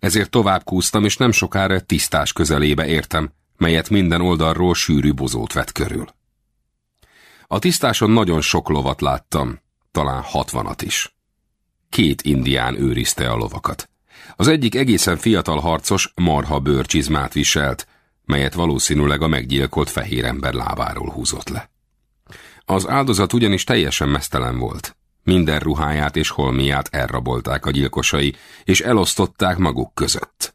ezért tovább kúztam, és nem sokára tisztás közelébe értem, melyet minden oldalról sűrű bozót vett körül. A tisztáson nagyon sok lovat láttam, talán hatvanat is. Két indián őrizte a lovakat. Az egyik egészen fiatal harcos marha bőrcsizmát viselt, melyet valószínűleg a meggyilkolt fehér ember lábáról húzott le. Az áldozat ugyanis teljesen mesztelen volt. Minden ruháját és holmiát elrabolták a gyilkosai, és elosztották maguk között.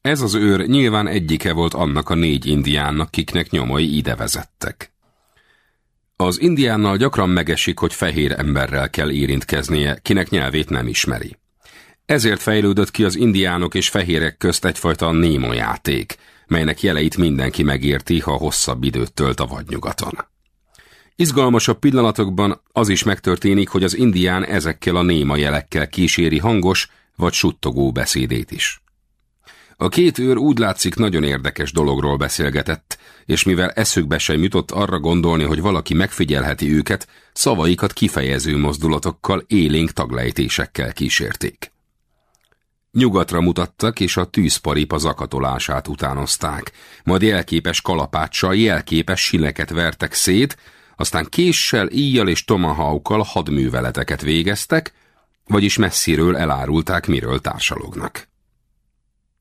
Ez az őr nyilván egyike volt annak a négy indiánnak, kiknek nyomai ide vezettek. Az indiánnal gyakran megesik, hogy fehér emberrel kell érintkeznie, kinek nyelvét nem ismeri. Ezért fejlődött ki az indiánok és fehérek közt egyfajta némo játék, melynek jeleit mindenki megérti, ha hosszabb időt tölt a vadnyugaton. Izgalmasabb pillanatokban az is megtörténik, hogy az indián ezekkel a néma jelekkel kíséri hangos vagy suttogó beszédét is. A két őr úgy látszik nagyon érdekes dologról beszélgetett, és mivel eszükbe sem jutott arra gondolni, hogy valaki megfigyelheti őket, szavaikat kifejező mozdulatokkal, élénk taglejtésekkel kísérték. Nyugatra mutattak, és a tűzparipa zakatolását utánozták, majd jelképes kalapáccsal jelképes sileket vertek szét, aztán késsel, íjjal és tomahawkkal hadműveleteket végeztek, vagyis messziről elárulták, miről társalognak.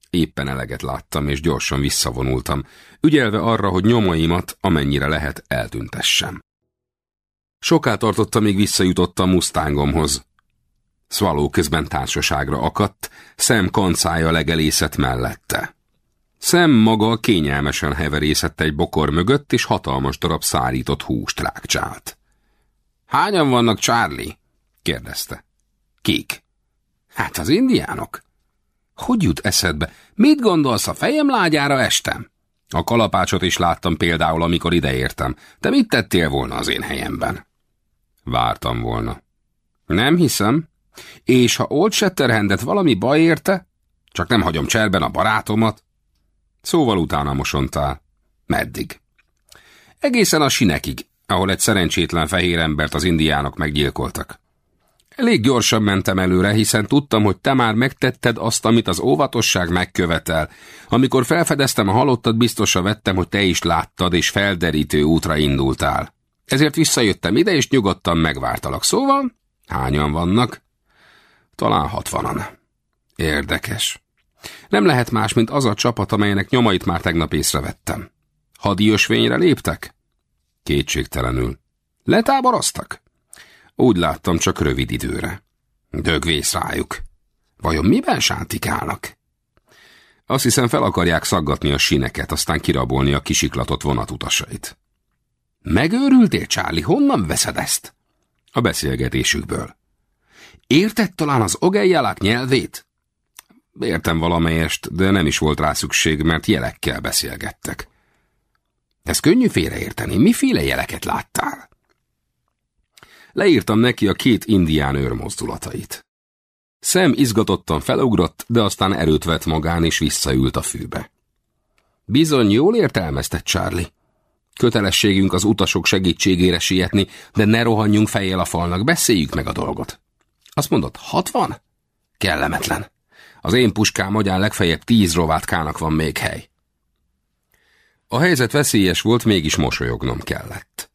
Éppen eleget láttam, és gyorsan visszavonultam, ügyelve arra, hogy nyomaimat, amennyire lehet, eltüntessem. Soká tartotta, míg visszajutottam Mustangomhoz. Swallow közben társaságra akadt, szem kancája legelészet mellette. Szem maga kényelmesen heverészett egy bokor mögött, és hatalmas darab szárított húst rákcsált. Hányan vannak, Charlie? kérdezte. Kik? Hát az indiánok. Hogy jut eszedbe? Mit gondolsz, a fejem lágyára estem? A kalapácsot is láttam például, amikor ideértem. Te mit tettél volna az én helyemben? Vártam volna. Nem hiszem. És ha Old Shatterhandet valami baj érte? Csak nem hagyom cserben a barátomat. Szóval utána mosontál. Meddig? Egészen a sinekig, ahol egy szerencsétlen fehér embert az indiánok meggyilkoltak. Elég gyorsan mentem előre, hiszen tudtam, hogy te már megtetted azt, amit az óvatosság megkövetel. Amikor felfedeztem a halottat, biztosra vettem, hogy te is láttad, és felderítő útra indultál. Ezért visszajöttem ide, és nyugodtan megvártalak. Szóval, hányan vannak? Talán hatvanan. Érdekes. Nem lehet más, mint az a csapat, amelynek nyomait már tegnap észrevettem. Hadi ösvényre léptek? Kétségtelenül. Letáboroztak? Úgy láttam csak rövid időre. Dögvész rájuk. Vajon miben sántikálnak? Azt hiszem fel akarják szaggatni a sineket, aztán kirabolni a kisiklatott vonatutasait. Megőrültél, Charlie? Honnan veszed ezt? A beszélgetésükből. Érted talán az ogejjelák nyelvét? Értem valamelyest, de nem is volt rá szükség, mert jelekkel beszélgettek. Ez könnyű félreérteni. Miféle jeleket láttál? Leírtam neki a két indián őr mozdulatait. Szem izgatottan felugrott, de aztán erőt vett magán és visszaült a fűbe. Bizony jól értelmezted, Charlie. Kötelességünk az utasok segítségére sietni, de ne rohanjunk fejjel a falnak, beszéljük meg a dolgot. Azt mondod, hatvan? Kellemetlen. Az én puskám agyán legfeljebb tíz rovátkának van még hely. A helyzet veszélyes volt, mégis mosolyognom kellett.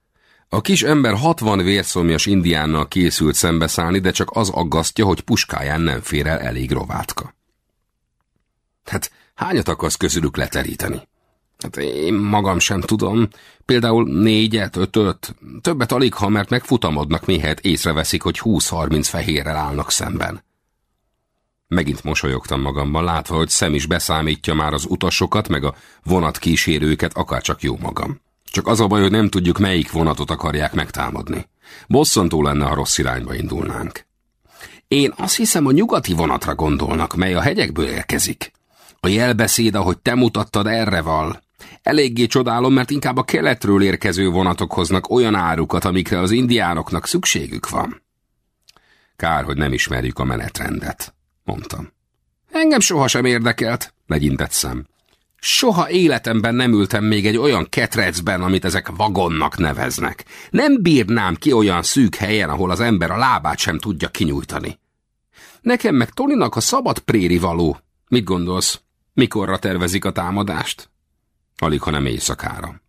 A kis ember hatvan vérszomjas indiánnal készült szembeszállni, de csak az aggasztja, hogy puskáján nem fér el elég rovátka. Hát hányat akarsz közülük leteríteni? Hát én magam sem tudom. Például négyet, ötöt. Többet alig, ha mert megfutamodnak, mihet észreveszik, hogy húsz-harminc fehérrel állnak szemben. Megint mosolyogtam magamban, látva, hogy szem is beszámítja már az utasokat, meg a vonat kísérőket, akárcsak jó magam. Csak az a baj, hogy nem tudjuk, melyik vonatot akarják megtámadni. Bosszantó lenne, ha rossz irányba indulnánk. Én azt hiszem, a nyugati vonatra gondolnak, mely a hegyekből érkezik. A jelbeszéd, ahogy te mutattad, erre val. Eléggé csodálom, mert inkább a keletről érkező vonatok hoznak olyan árukat, amikre az indiánoknak szükségük van. Kár, hogy nem ismerjük a menetrendet, mondtam. Engem sohasem érdekelt, legyintett szem. Soha életemben nem ültem még egy olyan ketrecben, amit ezek vagonnak neveznek. Nem bírnám ki olyan szűk helyen, ahol az ember a lábát sem tudja kinyújtani. Nekem meg Toninak a szabad préri való. Mit gondolsz? Mikorra tervezik a támadást? Alig, ha nem éjszakára.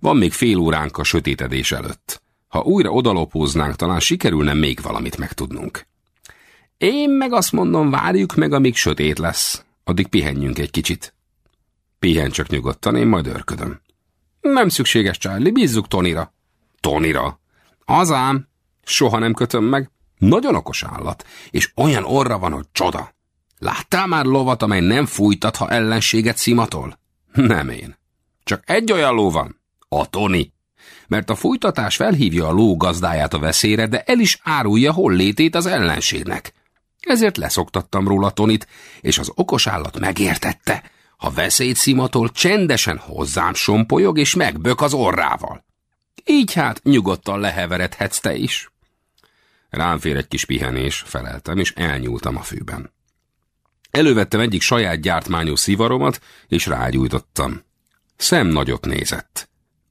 Van még fél óránk a sötétedés előtt. Ha újra odalopóznánk, talán sikerülne még valamit megtudnunk. Én meg azt mondom, várjuk meg, amíg sötét lesz. Addig pihenjünk egy kicsit. Pihen csak nyugodtan, én majd örködöm. Nem szükséges, Charlie, bízzuk Tonira. Tonira? Az ám. Soha nem kötöm meg. Nagyon okos állat, és olyan orra van, hogy csoda. Láttál már lovat, amely nem fújtat, ha ellenséget szimatol? Nem én. Csak egy olyan ló van, a Toni. Mert a fújtatás felhívja a ló gazdáját a veszélyre, de el is árulja hol létét az ellenségnek. Ezért leszoktattam róla Tonit, és az okos állat megértette. Ha veszélyt szimatol, csendesen hozzám sompolyog, és megbök az orrával. Így hát nyugodtan leheveredhetsz te is. Rám fér egy kis pihenés, feleltem, és elnyúltam a fűben. Elővettem egyik saját gyártmányú szivaromat, és rágyújtottam. Szem nagyot nézett.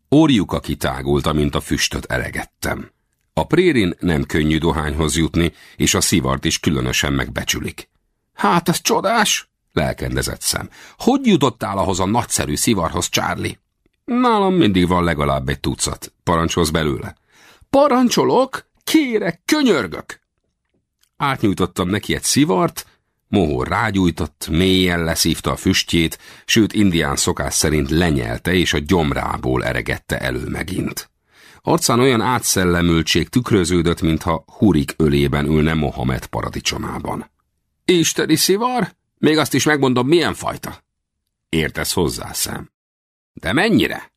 Orjuka kitágult, mint a füstöt elegettem. A prérin nem könnyű dohányhoz jutni, és a szivart is különösen megbecsülik. Hát, ez csodás! lelkendezett szem. Hogy jutottál ahhoz a nagyszerű szivarhoz, Charlie? Nálam mindig van legalább egy tucat. Parancsolsz belőle? Parancsolok? Kérek, könyörgök! Átnyújtottam neki egy szivart, Mohó rágyújtott, mélyen leszívta a füstjét, sőt indián szokás szerint lenyelte és a gyomrából eregette elő megint. Arcán olyan átszellemültség tükröződött, mintha hurik ölében ülne Mohamed paradicsomában. Isteni szivar? Még azt is megmondom, milyen fajta? Értesz hozzá, szem. De mennyire?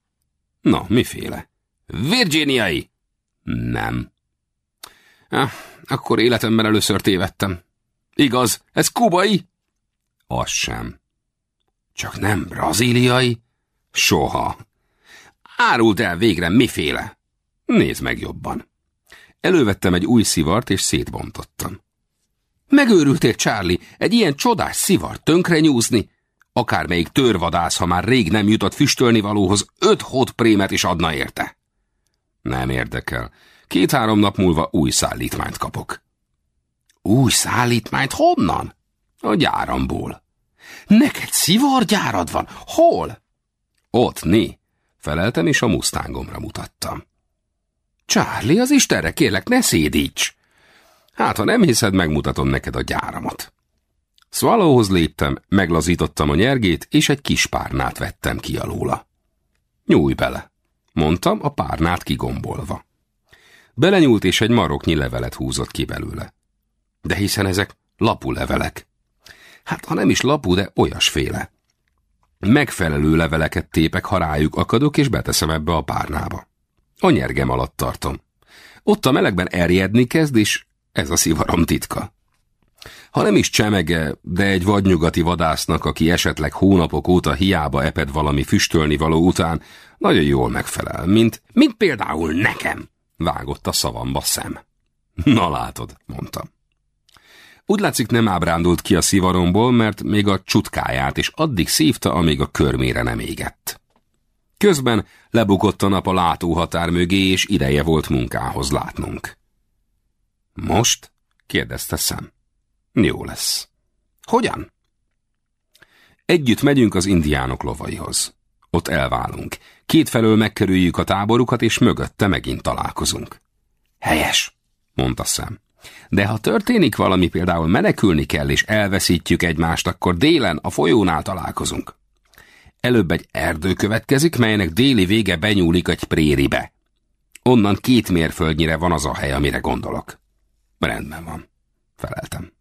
Na, miféle? Virginiai? Nem. Ah, akkor életemben először tévedtem. Igaz, ez kubai? Az sem. Csak nem brazíliai? Soha. Árult el végre miféle? Nézd meg jobban. Elővettem egy új szivart, és szétbontottam. Megőrültél, Charlie, egy ilyen csodás szivar tönkre nyúzni? Akármelyik törvadász, ha már rég nem jutott füstölni valóhoz, öt hot prémet is adna érte. Nem érdekel. Két-három nap múlva új szállítmányt kapok. Új szállítmányt honnan? A gyáramból. Neked szivargyárad van? Hol? Ott, né. Feleltem, és a musztángomra mutattam. Charlie, az Istenre kérlek, ne szédíts! Hát, ha nem hiszed, megmutatom neked a gyáramat. Swallowhoz léptem, meglazítottam a nyergét, és egy kis párnát vettem ki alóla. Nyújj bele, mondtam, a párnát kigombolva. Belenyúlt, és egy maroknyi levelet húzott ki belőle. De hiszen ezek lapú levelek. Hát, ha nem is lapú, de olyasféle. Megfelelő leveleket tépek, ha rájuk akadok, és beteszem ebbe a párnába. A nyergem alatt tartom. Ott a melegben erjedni kezd, és ez a szivarom titka. Ha nem is csemege, de egy vadnyugati vadásznak, aki esetleg hónapok óta hiába eped valami füstölni való után, nagyon jól megfelel, mint, mint például nekem, vágott a szavamba szem. Na látod, mondtam. Úgy látszik nem ábrándult ki a szivaromból, mert még a csutkáját is addig szívta, amíg a körmére nem égett. Közben lebukott a nap a látóhatár mögé, és ideje volt munkához látnunk. Most? kérdezte szem. Jó lesz. Hogyan? Együtt megyünk az indiánok lovaihoz. Ott elválunk. Kétfelől megkerüljük a táborukat, és mögötte megint találkozunk. Helyes, mondta szem. De ha történik valami, például menekülni kell, és elveszítjük egymást, akkor délen a folyónál találkozunk. Előbb egy erdő következik, melynek déli vége benyúlik egy préribe. Onnan két mérföldnyire van az a hely, amire gondolok. Rendben van, feleltem.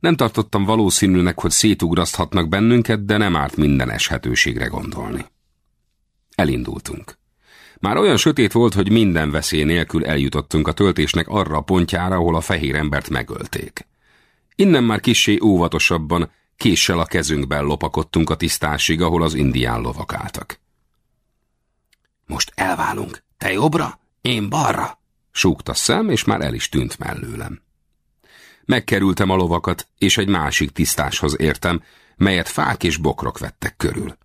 Nem tartottam valószínűnek, hogy szétugraszthatnak bennünket, de nem árt minden eshetőségre gondolni. Elindultunk. Már olyan sötét volt, hogy minden veszély nélkül eljutottunk a töltésnek arra a pontjára, ahol a fehér embert megölték. Innen már kissé óvatosabban, késsel a kezünkben lopakodtunk a tisztásig, ahol az indián lovak álltak. Most elválunk, te jobbra, én balra, súgta szem, és már el is tűnt mellőlem. Megkerültem a lovakat, és egy másik tisztáshoz értem, melyet fák és bokrok vettek körül.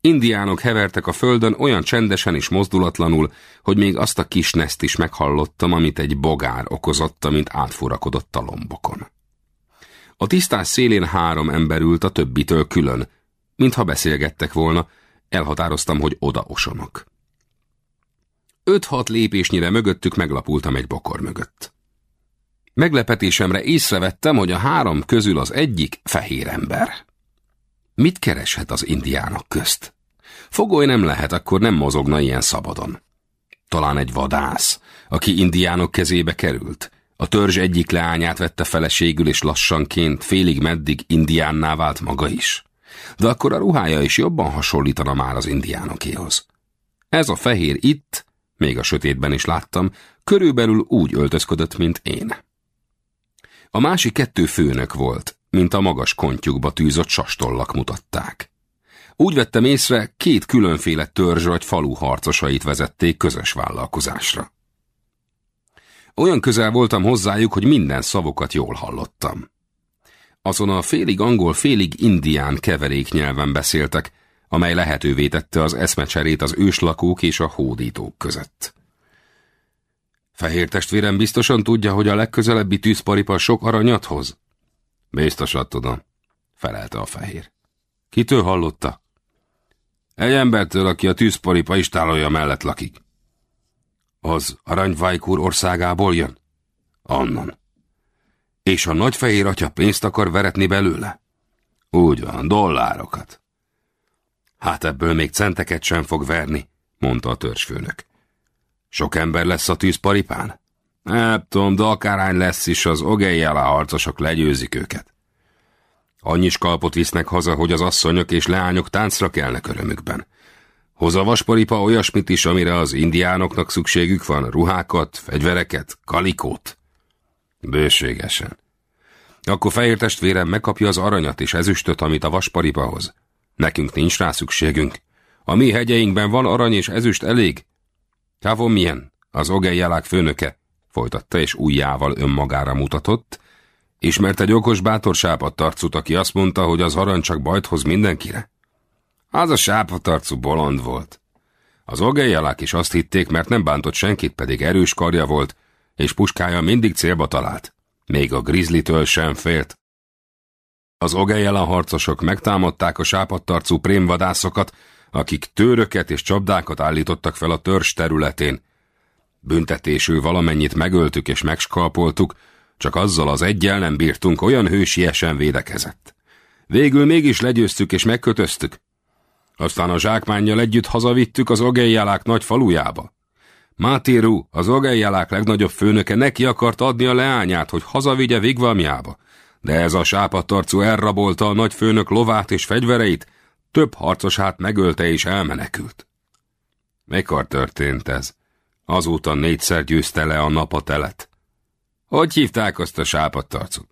Indiánok hevertek a földön olyan csendesen és mozdulatlanul, hogy még azt a kis neszt is meghallottam, amit egy bogár okozott, amint átfurakodott a lombokon. A tisztás szélén három ember ült a többitől külön, mintha beszélgettek volna, elhatároztam, hogy oda osonok. Öt-hat lépésnyire mögöttük meglapultam egy bokor mögött. Meglepetésemre észrevettem, hogy a három közül az egyik fehér ember. Mit kereshet az indiánok közt? Fogoly nem lehet, akkor nem mozogna ilyen szabadon. Talán egy vadász, aki indiánok kezébe került. A törzs egyik leányát vette feleségül, és lassanként, félig meddig indiánná vált maga is. De akkor a ruhája is jobban hasonlítana már az indiánokéhoz. Ez a fehér itt, még a sötétben is láttam, körülbelül úgy öltözködött, mint én. A másik kettő főnök volt, mint a magas kontyukba tűzött sastollak mutatták. Úgy vettem észre, két különféle törzs vagy falu harcosait vezették közös vállalkozásra. Olyan közel voltam hozzájuk, hogy minden szavukat jól hallottam. Azon a félig angol, félig indián keverék nyelven beszéltek, amely lehetővé tette az eszmecserét az őslakók és a hódítók között. Fehér testvérem biztosan tudja, hogy a legközelebbi tűzparipa sok aranyat hoz? Biztosat tudom, felelte a fehér. Kitől hallotta? Egy embertől, aki a tűzparipa istálója mellett lakik. Az aranyvájkúr országából jön? Annan. És a nagyfehér atya pénzt akar veretni belőle? Úgy van, dollárokat. Hát ebből még centeket sem fog verni, mondta a törzsfőnök. Sok ember lesz a tűzparipán? Nem tudom, de akárhány lesz is, az ogejjelá harcosok legyőzik őket. Annyi skalpot visznek haza, hogy az asszonyok és leányok táncra kelnek örömükben. Hoz a vasparipa olyasmit is, amire az indiánoknak szükségük van, ruhákat, fegyvereket, kalikót? Bőségesen. Akkor fehér testvérem megkapja az aranyat és ezüstöt, amit a vasparipa hoz. Nekünk nincs rá szükségünk. A mi hegyeinkben van arany és ezüst elég. Kávon milyen? Az ogejjelák főnöke, folytatta és ujjával önmagára mutatott, ismert egy okos bátor sápadtarcut, aki azt mondta, hogy az arany csak bajt hoz mindenkire. Az a sápadtarcú bolond volt. Az ogejjelák is azt hitték, mert nem bántott senkit, pedig erős karja volt, és puskája mindig célba talált. Még a grizzlitől sem félt. Az ogejjelen harcosok megtámadták a sápadtarcú prémvadászokat, akik tőröket és csapdákat állítottak fel a törzs területén. Büntetésül valamennyit megöltük és megskalpoltuk, csak azzal az egyel nem bírtunk, olyan hősiesen védekezett. Végül mégis legyőztük és megkötöztük. Aztán a zsákmánnyal együtt hazavittük az ogejjelák nagy falujába. Mátéru, az ogejjelák legnagyobb főnöke neki akart adni a leányát, hogy hazavigye Vigvamjába, de ez a sápadtarcú elrabolta a nagyfőnök lovát és fegyvereit, több harcosát megölte és elmenekült. Mikor történt ez? Azóta négyszer győzte le a napatelet. Hogy hívták azt a sápadtarcot?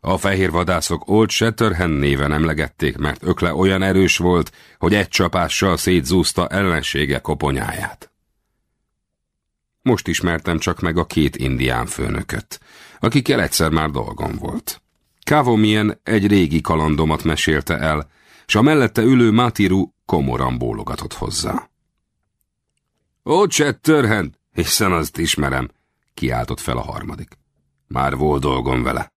A fehér vadászok Old Shatterhand néven emlegették, mert ökle olyan erős volt, hogy egy csapással szétzúzta ellensége koponyáját. Most ismertem csak meg a két indián főnököt, akikkel egyszer már dolgom volt. Kávomien egy régi kalandomat mesélte el, és a mellette ülő Mátiru komoran bólogatott hozzá. Ó, Csetterhend, hiszen azt ismerem, kiáltott fel a harmadik. Már volt dolgom vele.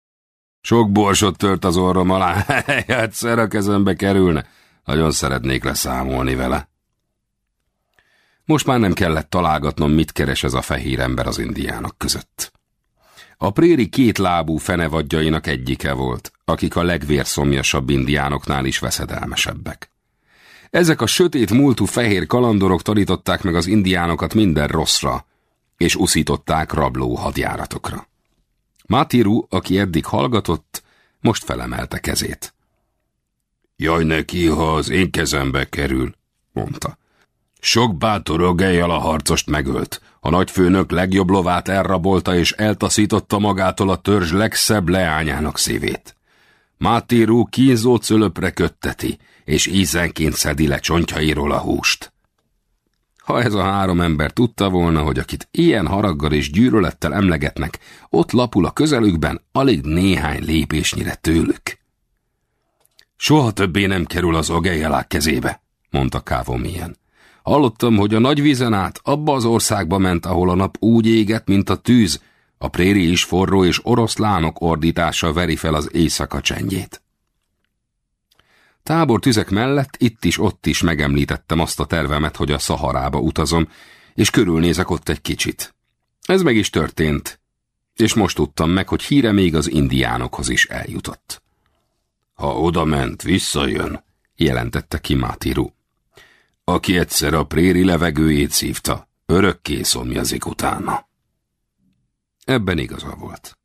Sok borsot tört az orrom alá, *laughs* egyszer a kezembe kerülne. Nagyon szeretnék leszámolni vele. Most már nem kellett találgatnom, mit keres ez a fehér ember az indiánok között. A préri két lábú fenevadjainak egyike volt, akik a legvérszomjasabb indiánoknál is veszedelmesebbek. Ezek a sötét múltú fehér kalandorok tanították meg az indiánokat minden rosszra, és uszították rabló hadjáratokra. Matiru, aki eddig hallgatott, most felemelte kezét. Jaj neki, ha az én kezembe kerül, mondta. Sok bátor ogejjal a harcost megölt. A nagyfőnök legjobb lovát elrabolta és eltaszította magától a törzs legszebb leányának szívét. Mátirú kínzó cölöpre kötteti, és ízenként szedi le csontjairól a húst. Ha ez a három ember tudta volna, hogy akit ilyen haraggal és gyűrölettel emlegetnek, ott lapul a közelükben alig néhány lépésnyire tőlük. Soha többé nem kerül az ogejjelák kezébe, mondta Kávomien. Hallottam, hogy a nagy vízen át abba az országba ment, ahol a nap úgy éget, mint a tűz, a préri is forró és oroszlánok ordítása veri fel az éjszaka csendjét. Tábor tüzek mellett itt is ott is megemlítettem azt a tervemet, hogy a Szaharába utazom, és körülnézek ott egy kicsit. Ez meg is történt, és most tudtam meg, hogy híre még az indiánokhoz is eljutott. Ha oda ment, visszajön, jelentette ki Mátiru aki egyszer a préri levegőjét szívta, Örökké szomjazik utána. Ebben igaza volt.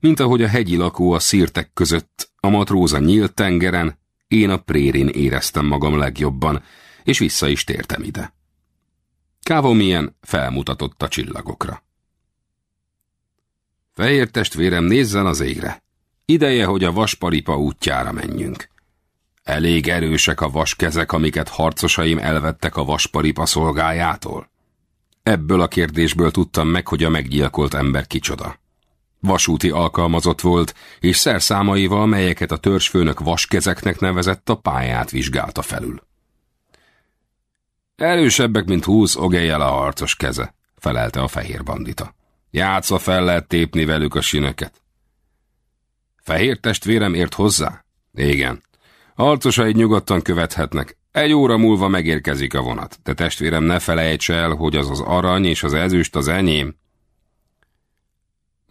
Mint ahogy a hegyi lakó a szírtek között, a matróz a nyílt tengeren, én a prérin éreztem magam legjobban, és vissza is tértem ide. Kávomien felmutatott a csillagokra. Fehér testvérem, nézzen az égre. Ideje, hogy a vasparipa útjára menjünk. Elég erősek a vaskezek, amiket harcosaim elvettek a vasparipa szolgájától. Ebből a kérdésből tudtam meg, hogy a meggyilkolt ember kicsoda. Vasúti alkalmazott volt, és szerszámaival, melyeket a törzsfőnök vaskezeknek nevezett, a pályát vizsgálta felül. Erősebbek, mint húsz ogejjel a harcos keze, felelte a fehér bandita. Játszva fel lehet tépni velük a sineket. Fehér testvérem ért hozzá? Igen. Harcosaid nyugodtan követhetnek. Egy óra múlva megérkezik a vonat, de testvérem ne felejts el, hogy az az arany és az ezüst az enyém.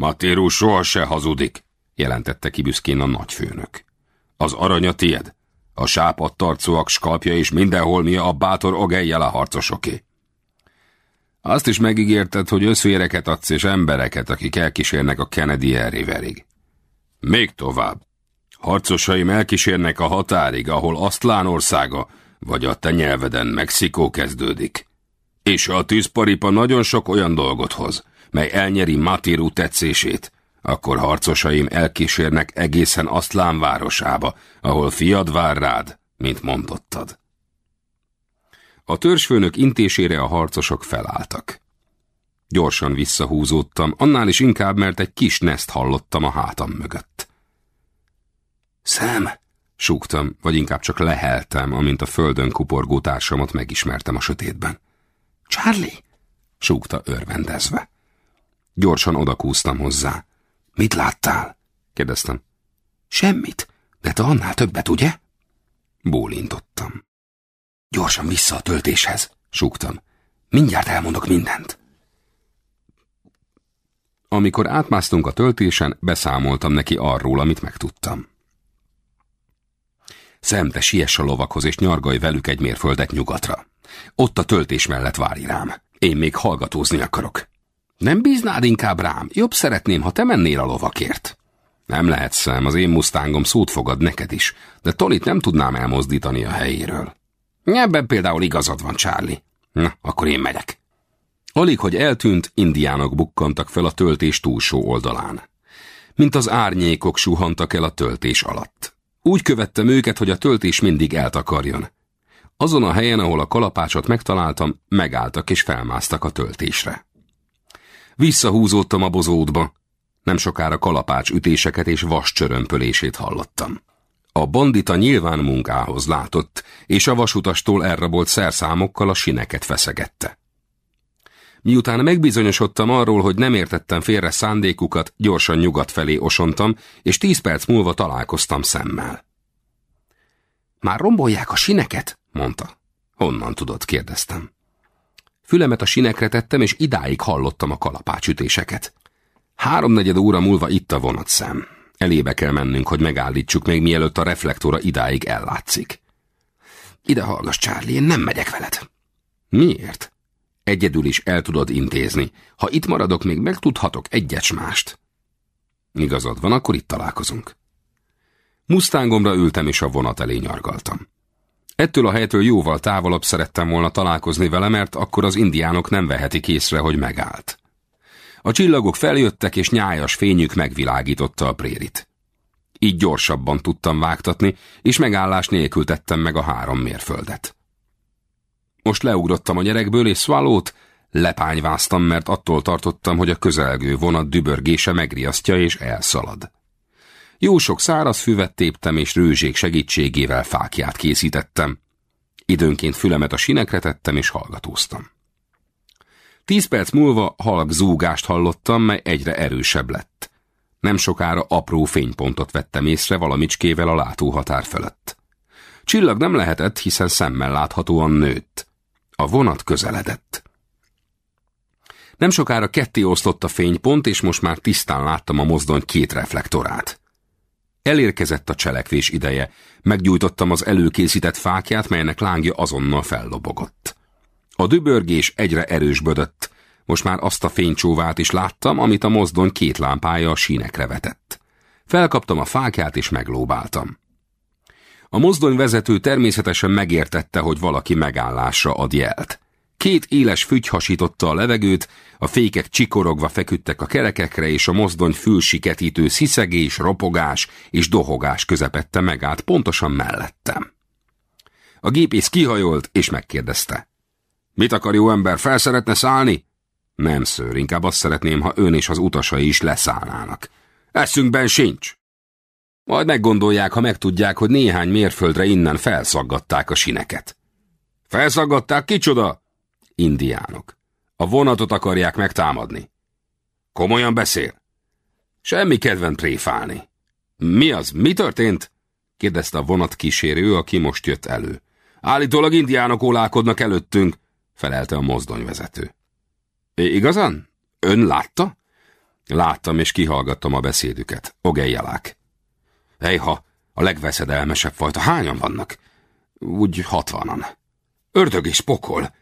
Matéru soha se hazudik, jelentette ki büszkén a nagyfőnök. Az arany a tied, a sápadt arcúak skalpja és mindenhol mi a bátor ogejjel a harcosoké. Azt is megígérted, hogy összvéreket adsz és embereket, akik elkísérnek a Kennedy Riverig. Még tovább. Harcosaim elkísérnek a határig, ahol Asztlán országa, vagy a te nyelveden Mexikó kezdődik. És a tűzparipa nagyon sok olyan dolgot hoz, mely elnyeri Matiru tetszését, akkor harcosaim elkísérnek egészen Asztlán városába, ahol fiad vár rád, mint mondottad. A törzsfőnök intésére a harcosok felálltak. Gyorsan visszahúzódtam, annál is inkább, mert egy kis neszt hallottam a hátam mögött. Szem! súgtam, vagy inkább csak leheltem, amint a földön kuporgó társamat megismertem a sötétben. Charlie! súgta örvendezve. Gyorsan odakúztam hozzá. Mit láttál? kérdeztem. Semmit, de te annál többet, ugye? Bólintottam. Gyorsan vissza a töltéshez, súgtam. Mindjárt elmondok mindent. Amikor átmásztunk a töltésen, beszámoltam neki arról, amit megtudtam. Szemte siess a lovakhoz, és nyargalj velük egy mérföldet nyugatra. Ott a töltés mellett várj rám. Én még hallgatózni akarok. Nem bíznád inkább rám? Jobb szeretném, ha te mennél a lovakért. Nem lehet szem, az én musztángom szót fogad neked is, de Tolit nem tudnám elmozdítani a helyéről. Ebben például igazad van, Charlie. Na, akkor én megyek. Alig, hogy eltűnt, indiánok bukkantak fel a töltés túlsó oldalán. Mint az árnyékok suhantak el a töltés alatt. Úgy követtem őket, hogy a töltés mindig eltakarjon. Azon a helyen, ahol a kalapácsot megtaláltam, megálltak és felmásztak a töltésre. Visszahúzódtam a bozótba. Nem sokára kalapács ütéseket és vas csörömpölését hallottam. A bandita nyilván munkához látott, és a vasutastól elrabolt szerszámokkal a sineket feszegette. Miután megbizonyosodtam arról, hogy nem értettem félre szándékukat, gyorsan nyugat felé osontam, és tíz perc múlva találkoztam szemmel. Már rombolják a sineket? mondta. Honnan tudod? kérdeztem. Fülemet a sinekre tettem, és idáig hallottam a kalapácsütéseket. Háromnegyed óra múlva itt a vonatszám. Elébe kell mennünk, hogy megállítsuk még mielőtt a reflektora idáig ellátszik. Ide hallgass, Charlie, én nem megyek veled. Miért? Egyedül is el tudod intézni. Ha itt maradok, még megtudhatok egyet mást. Igazad van, akkor itt találkozunk. Mustangomra ültem, és a vonat elé nyargaltam. Ettől a helytől jóval távolabb szerettem volna találkozni vele, mert akkor az indiánok nem vehetik észre, hogy megállt. A csillagok feljöttek, és nyájas fényük megvilágította a prérit. Így gyorsabban tudtam vágtatni, és megállás nélkül tettem meg a három mérföldet. Most leugrottam a gyerekből, és szválót lepányváztam, mert attól tartottam, hogy a közelgő vonat dübörgése megriasztja és elszalad. Jó sok száraz füvet téptem, és rőzsék segítségével fákját készítettem. Időnként fülemet a sinekre tettem, és hallgatóztam. Tíz perc múlva halk zúgást hallottam, mely egyre erősebb lett. Nem sokára apró fénypontot vettem észre valamicskével a látóhatár fölött. Csillag nem lehetett, hiszen szemmel láthatóan nőtt. A vonat közeledett. Nem sokára ketté osztott a fénypont, és most már tisztán láttam a mozdony két reflektorát. Elérkezett a cselekvés ideje. Meggyújtottam az előkészített fákját, melynek lángja azonnal fellobogott. A dübörgés egyre erősbödött. Most már azt a fénycsóvát is láttam, amit a mozdony két lámpája a sínekre vetett. Felkaptam a fákját és meglóbáltam. A mozdony vezető természetesen megértette, hogy valaki megállásra ad jelt. Két éles fügy hasította a levegőt, a fékek csikorogva feküdtek a kerekekre, és a mozdony fülsiketítő sziszegés, ropogás és dohogás közepette megállt pontosan mellettem. A gépész kihajolt, és megkérdezte. Mit akar jó ember, fel szeretne szállni? Nem, szőr, inkább azt szeretném, ha ön és az utasai is leszállnának. Eszünkben sincs. Majd meggondolják, ha megtudják, hogy néhány mérföldre innen felszaggatták a sineket. Felszaggatták kicsoda? Indiánok. A vonatot akarják megtámadni. Komolyan beszél? Semmi kedven tréfálni. Mi az? Mi történt? kérdezte a vonat kísérő, aki most jött elő. Állítólag indiánok ólálkodnak előttünk, felelte a mozdonyvezető. Igazán? Ön látta? Láttam és kihallgattam a beszédüket. Ogeljelák. Ejha, a legveszedelmesebb fajta. Hányan vannak? Úgy hatvanan. Ördög és pokol.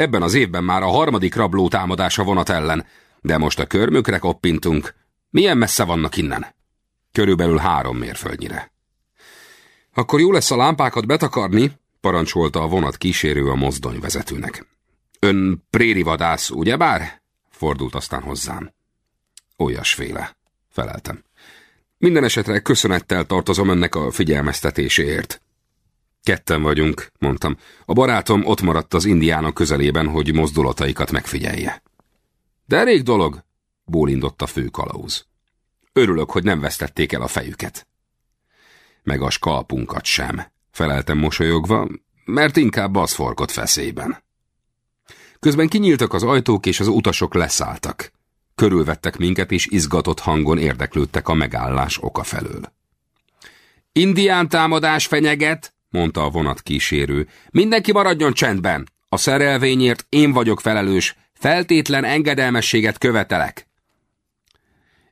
Ebben az évben már a harmadik rabló támadása vonat ellen, de most a körmükre koppintunk. Milyen messze vannak innen? Körülbelül három mérföldnyire. Akkor jó lesz a lámpákat betakarni, parancsolta a vonat kísérő a mozdonyvezetőnek. Ön préri vadász, ugyebár? Fordult aztán hozzám. Olyasféle, feleltem. Minden esetre köszönettel tartozom önnek a figyelmeztetéséért. Ketten vagyunk, mondtam. A barátom ott maradt az indiánok közelében, hogy mozdulataikat megfigyelje. De elég dolog, bólindott a főkalauz. Örülök, hogy nem vesztették el a fejüket. Meg a skalpunkat sem, feleltem mosolyogva, mert inkább az forgott feszélyben. Közben kinyíltak az ajtók, és az utasok leszálltak. Körülvettek minket, és izgatott hangon érdeklődtek a megállás oka felől. Indián támadás fenyeget, mondta a vonat kísérő. Mindenki maradjon csendben. A szerelvényért én vagyok felelős. Feltétlen engedelmességet követelek.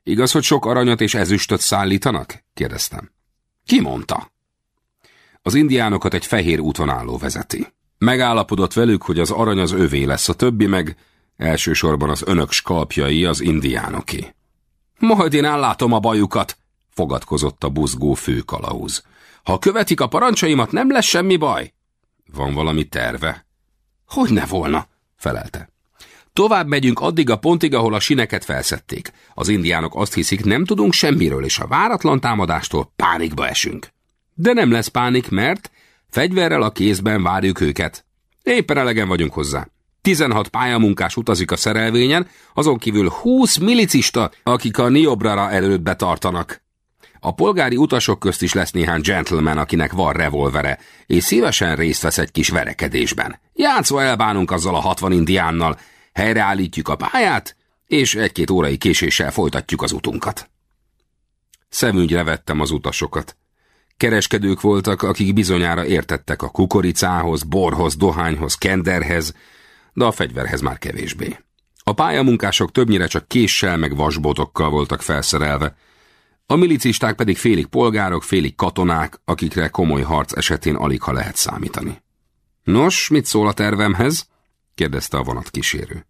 Igaz, hogy sok aranyat és ezüstöt szállítanak? kérdeztem. Ki mondta? Az indiánokat egy fehér útvonáló vezeti. Megállapodott velük, hogy az arany az övé lesz, a többi meg elsősorban az önök skalpjai az indiánoké. Majd én ellátom a bajukat, fogadkozott a buzgó főkalauz. Ha követik a parancsaimat, nem lesz semmi baj. Van valami terve? Hogy ne volna, felelte. Tovább megyünk addig a pontig, ahol a sineket felszedték. Az indiánok azt hiszik, nem tudunk semmiről, és a váratlan támadástól pánikba esünk. De nem lesz pánik, mert fegyverrel a kézben várjuk őket. Éppen elegen vagyunk hozzá. 16 pályamunkás utazik a szerelvényen, azon kívül 20 milicista, akik a Niobrara előtt betartanak. A polgári utasok közt is lesz néhány gentleman, akinek van revolvere, és szívesen részt vesz egy kis verekedésben. Játszva elbánunk azzal a 60 indiánnal, helyreállítjuk a pályát, és egy-két órai késéssel folytatjuk az utunkat. Szemügyre vettem az utasokat. Kereskedők voltak, akik bizonyára értettek a kukoricához, borhoz, dohányhoz, kenderhez, de a fegyverhez már kevésbé. A pályamunkások többnyire csak késsel meg vasbotokkal voltak felszerelve, a milicisták pedig félig polgárok, félig katonák, akikre komoly harc esetén alig ha lehet számítani. Nos, mit szól a tervemhez? kérdezte a vonat kísérő.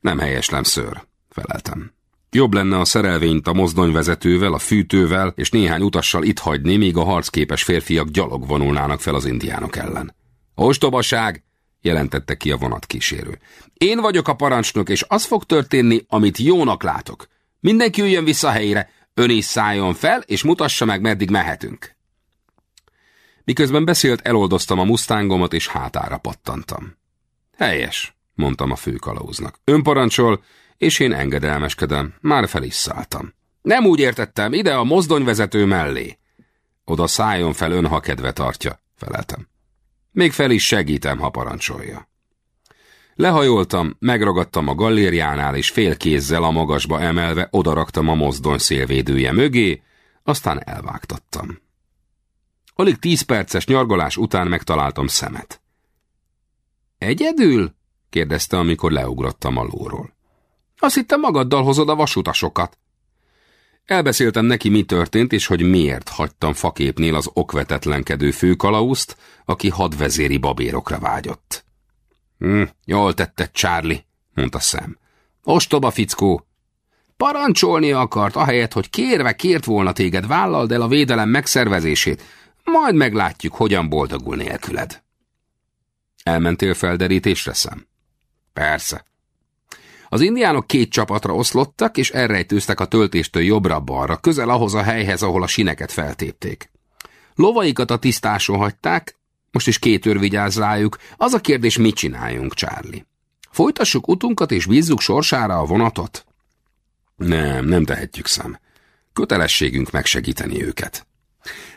Nem helyeslem, ször, feleltem. Jobb lenne a szerelvényt a mozdonyvezetővel, a fűtővel és néhány utassal itt hagyni, míg a harcképes férfiak gyalog vonulnának fel az indiánok ellen. Ostobaság! jelentette ki a vonat kísérő. Én vagyok a parancsnok, és az fog történni, amit jónak látok. Mindenki üljön vissza helyére, ön is szálljon fel, és mutassa meg, meddig mehetünk. Miközben beszélt, eloldoztam a mustángomat, és hátára pattantam. Helyes, mondtam a főkalauznak. Ön parancsol, és én engedelmeskedem, már fel is szálltam. Nem úgy értettem, ide a mozdonyvezető mellé. Oda szálljon fel ön, ha kedve tartja, feleltem. Még fel is segítem, ha parancsolja. Lehajoltam, megragadtam a gallériánál, és félkézzel a magasba emelve odaraktam a mozdony szélvédője mögé, aztán elvágtattam. Alig tíz perces nyargalás után megtaláltam szemet. Egyedül? kérdezte, amikor leugrottam a lóról. Azt hittem magaddal hozod a vasutasokat. Elbeszéltem neki, mi történt, és hogy miért hagytam faképnél az okvetetlenkedő főkalauzt, aki hadvezéri babérokra vágyott. Hm, jól tetted, Charlie, mondta Sam. Ostoba fickó. Parancsolni akart, ahelyett, hogy kérve kért volna téged, vállald el a védelem megszervezését. Majd meglátjuk, hogyan boldogul nélküled. Elmentél felderítésre, Sam? Persze. Az indiánok két csapatra oszlottak, és elrejtőztek a töltéstől jobbra-balra, közel ahhoz a helyhez, ahol a sineket feltépték. Lovaikat a tisztáson hagyták, most is két őr vigyáz rájuk. Az a kérdés, mit csináljunk, Charlie? Folytassuk utunkat és bízzuk sorsára a vonatot? Nem, nem tehetjük szem. Kötelességünk megsegíteni őket.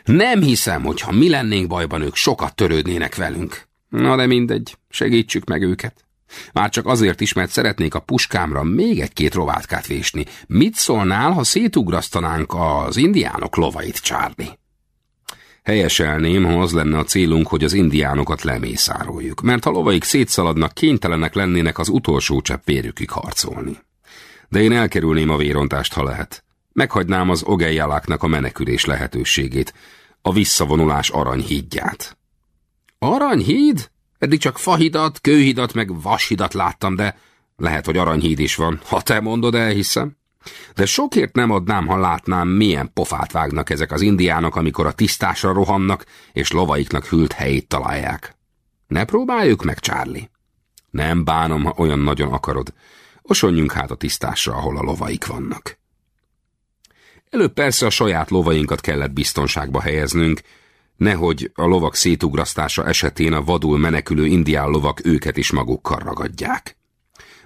Nem hiszem, hogy ha mi lennénk bajban, ők sokat törődnének velünk. Na de mindegy, segítsük meg őket. Már csak azért is, mert szeretnék a puskámra még egy-két rovátkát vésni. Mit szólnál, ha szétugrasztanánk az indiánok lovait, Charlie? Helyeselném, ha az lenne a célunk, hogy az indiánokat lemészároljuk, mert ha lovaik szétszaladnak, kénytelenek lennének az utolsó csepp vérükig harcolni. De én elkerülném a vérontást, ha lehet. Meghagynám az ogejjáláknak a menekülés lehetőségét, a visszavonulás aranyhídját. Aranyhíd? Eddig csak fahidat, kőhidat, meg vashidat láttam, de lehet, hogy aranyhíd is van. Ha te mondod, elhiszem. De sokért nem adnám, ha látnám, milyen pofát vágnak ezek az indiánok, amikor a tisztásra rohannak, és lovaiknak hűlt helyét találják. Ne próbáljuk meg, Charlie. Nem bánom, ha olyan nagyon akarod. Osonjunk hát a tisztásra, ahol a lovaik vannak. Előbb persze a saját lovainkat kellett biztonságba helyeznünk, nehogy a lovak szétugrasztása esetén a vadul menekülő indián lovak őket is magukkal ragadják.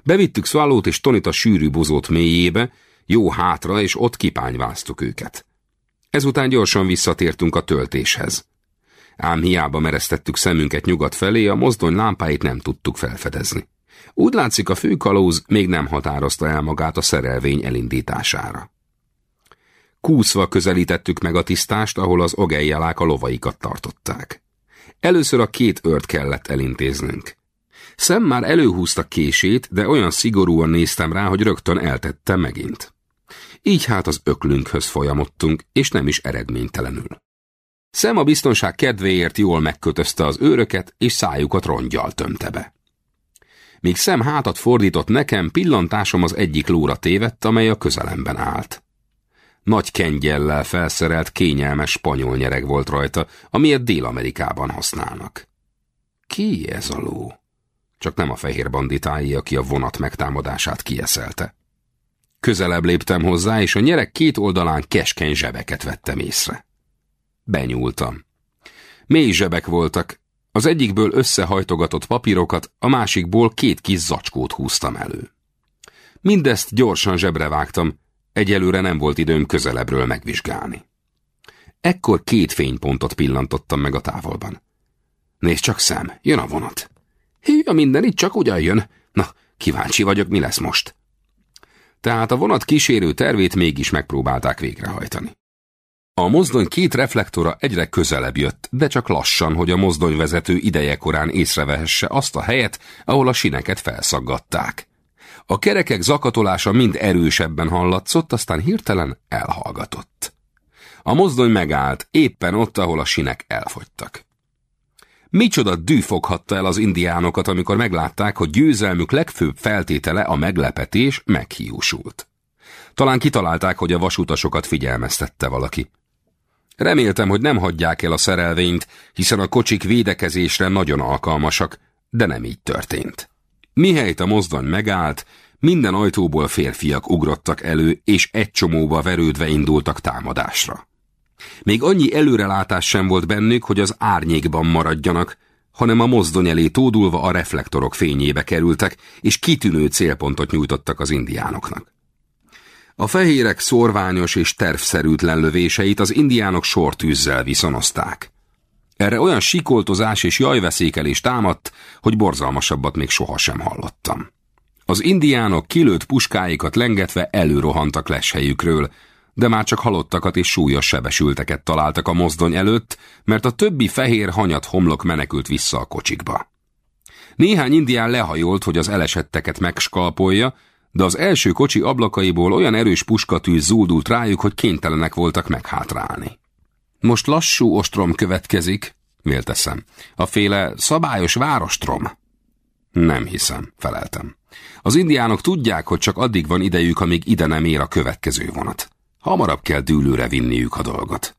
Bevittük Szválót és Tonit a sűrű bozót mélyébe, jó hátra, és ott kipányváztuk őket. Ezután gyorsan visszatértünk a töltéshez. Ám hiába mereztettük szemünket nyugat felé, a mozdony lámpáit nem tudtuk felfedezni. Úgy látszik, a főkalóz még nem határozta el magát a szerelvény elindítására. Kúszva közelítettük meg a tisztást, ahol az ogejjelák a lovaikat tartották. Először a két ört kellett elintéznünk. Szem már előhúzta kését, de olyan szigorúan néztem rá, hogy rögtön eltette megint. Így hát az öklünkhöz folyamodtunk, és nem is eredménytelenül. Szem a biztonság kedvéért jól megkötözte az őröket, és szájukat rongyal tömte be. Míg szem hátat fordított nekem, pillantásom az egyik lóra tévedt, amely a közelemben állt. Nagy kengyellel felszerelt kényelmes spanyol nyereg volt rajta, amilyet Dél-Amerikában használnak. Ki ez a ló? Csak nem a fehér banditái, aki a vonat megtámadását kieszelte. Közelebb léptem hozzá, és a nyerek két oldalán keskeny zsebeket vettem észre. Benyúltam. Mély zsebek voltak, az egyikből összehajtogatott papírokat, a másikból két kis zacskót húztam elő. Mindezt gyorsan zsebre vágtam, egyelőre nem volt időm közelebbről megvizsgálni. Ekkor két fénypontot pillantottam meg a távolban. Nézd csak szem, jön a vonat. Hű, a minden itt csak ugyan jön. Na, kíváncsi vagyok, mi lesz most. Tehát a vonat kísérő tervét mégis megpróbálták végrehajtani. A mozdony két reflektora egyre közelebb jött, de csak lassan, hogy a mozdonyvezető idejekorán észrevehesse azt a helyet, ahol a sineket felszaggatták. A kerekek zakatolása mind erősebben hallatszott, aztán hirtelen elhallgatott. A mozdony megállt, éppen ott, ahol a sinek elfogytak. Micsoda dű foghatta el az indiánokat, amikor meglátták, hogy győzelmük legfőbb feltétele a meglepetés meghiúsult. Talán kitalálták, hogy a vasutasokat figyelmeztette valaki. Reméltem, hogy nem hagyják el a szerelvényt, hiszen a kocsik védekezésre nagyon alkalmasak, de nem így történt. Mihelyt a mozdony megállt, minden ajtóból férfiak ugrottak elő, és egy csomóba verődve indultak támadásra. Még annyi előrelátás sem volt bennük, hogy az árnyékban maradjanak, hanem a mozdony elé tódulva a reflektorok fényébe kerültek, és kitűnő célpontot nyújtottak az indiánoknak. A fehérek szorványos és tervszerűtlen lövéseit az indiánok sortűzzel viszonozták. Erre olyan sikoltozás és jajveszékelés támadt, hogy borzalmasabbat még sohasem hallottam. Az indiánok kilőtt puskáikat lengetve előrohantak leshelyükről, de már csak halottakat és súlyos sebesülteket találtak a mozdony előtt, mert a többi fehér hanyat homlok menekült vissza a kocsikba. Néhány indián lehajolt, hogy az elesetteket megskalpolja, de az első kocsi ablakaiból olyan erős puskatűz zúdult rájuk, hogy kénytelenek voltak meghátrálni. Most lassú ostrom következik, vélteszem. A féle szabályos várostrom. Nem hiszem, feleltem. Az indiánok tudják, hogy csak addig van idejük, amíg ide nem ér a következő vonat. Hamarabb kell dűlőre vinniük a dolgot.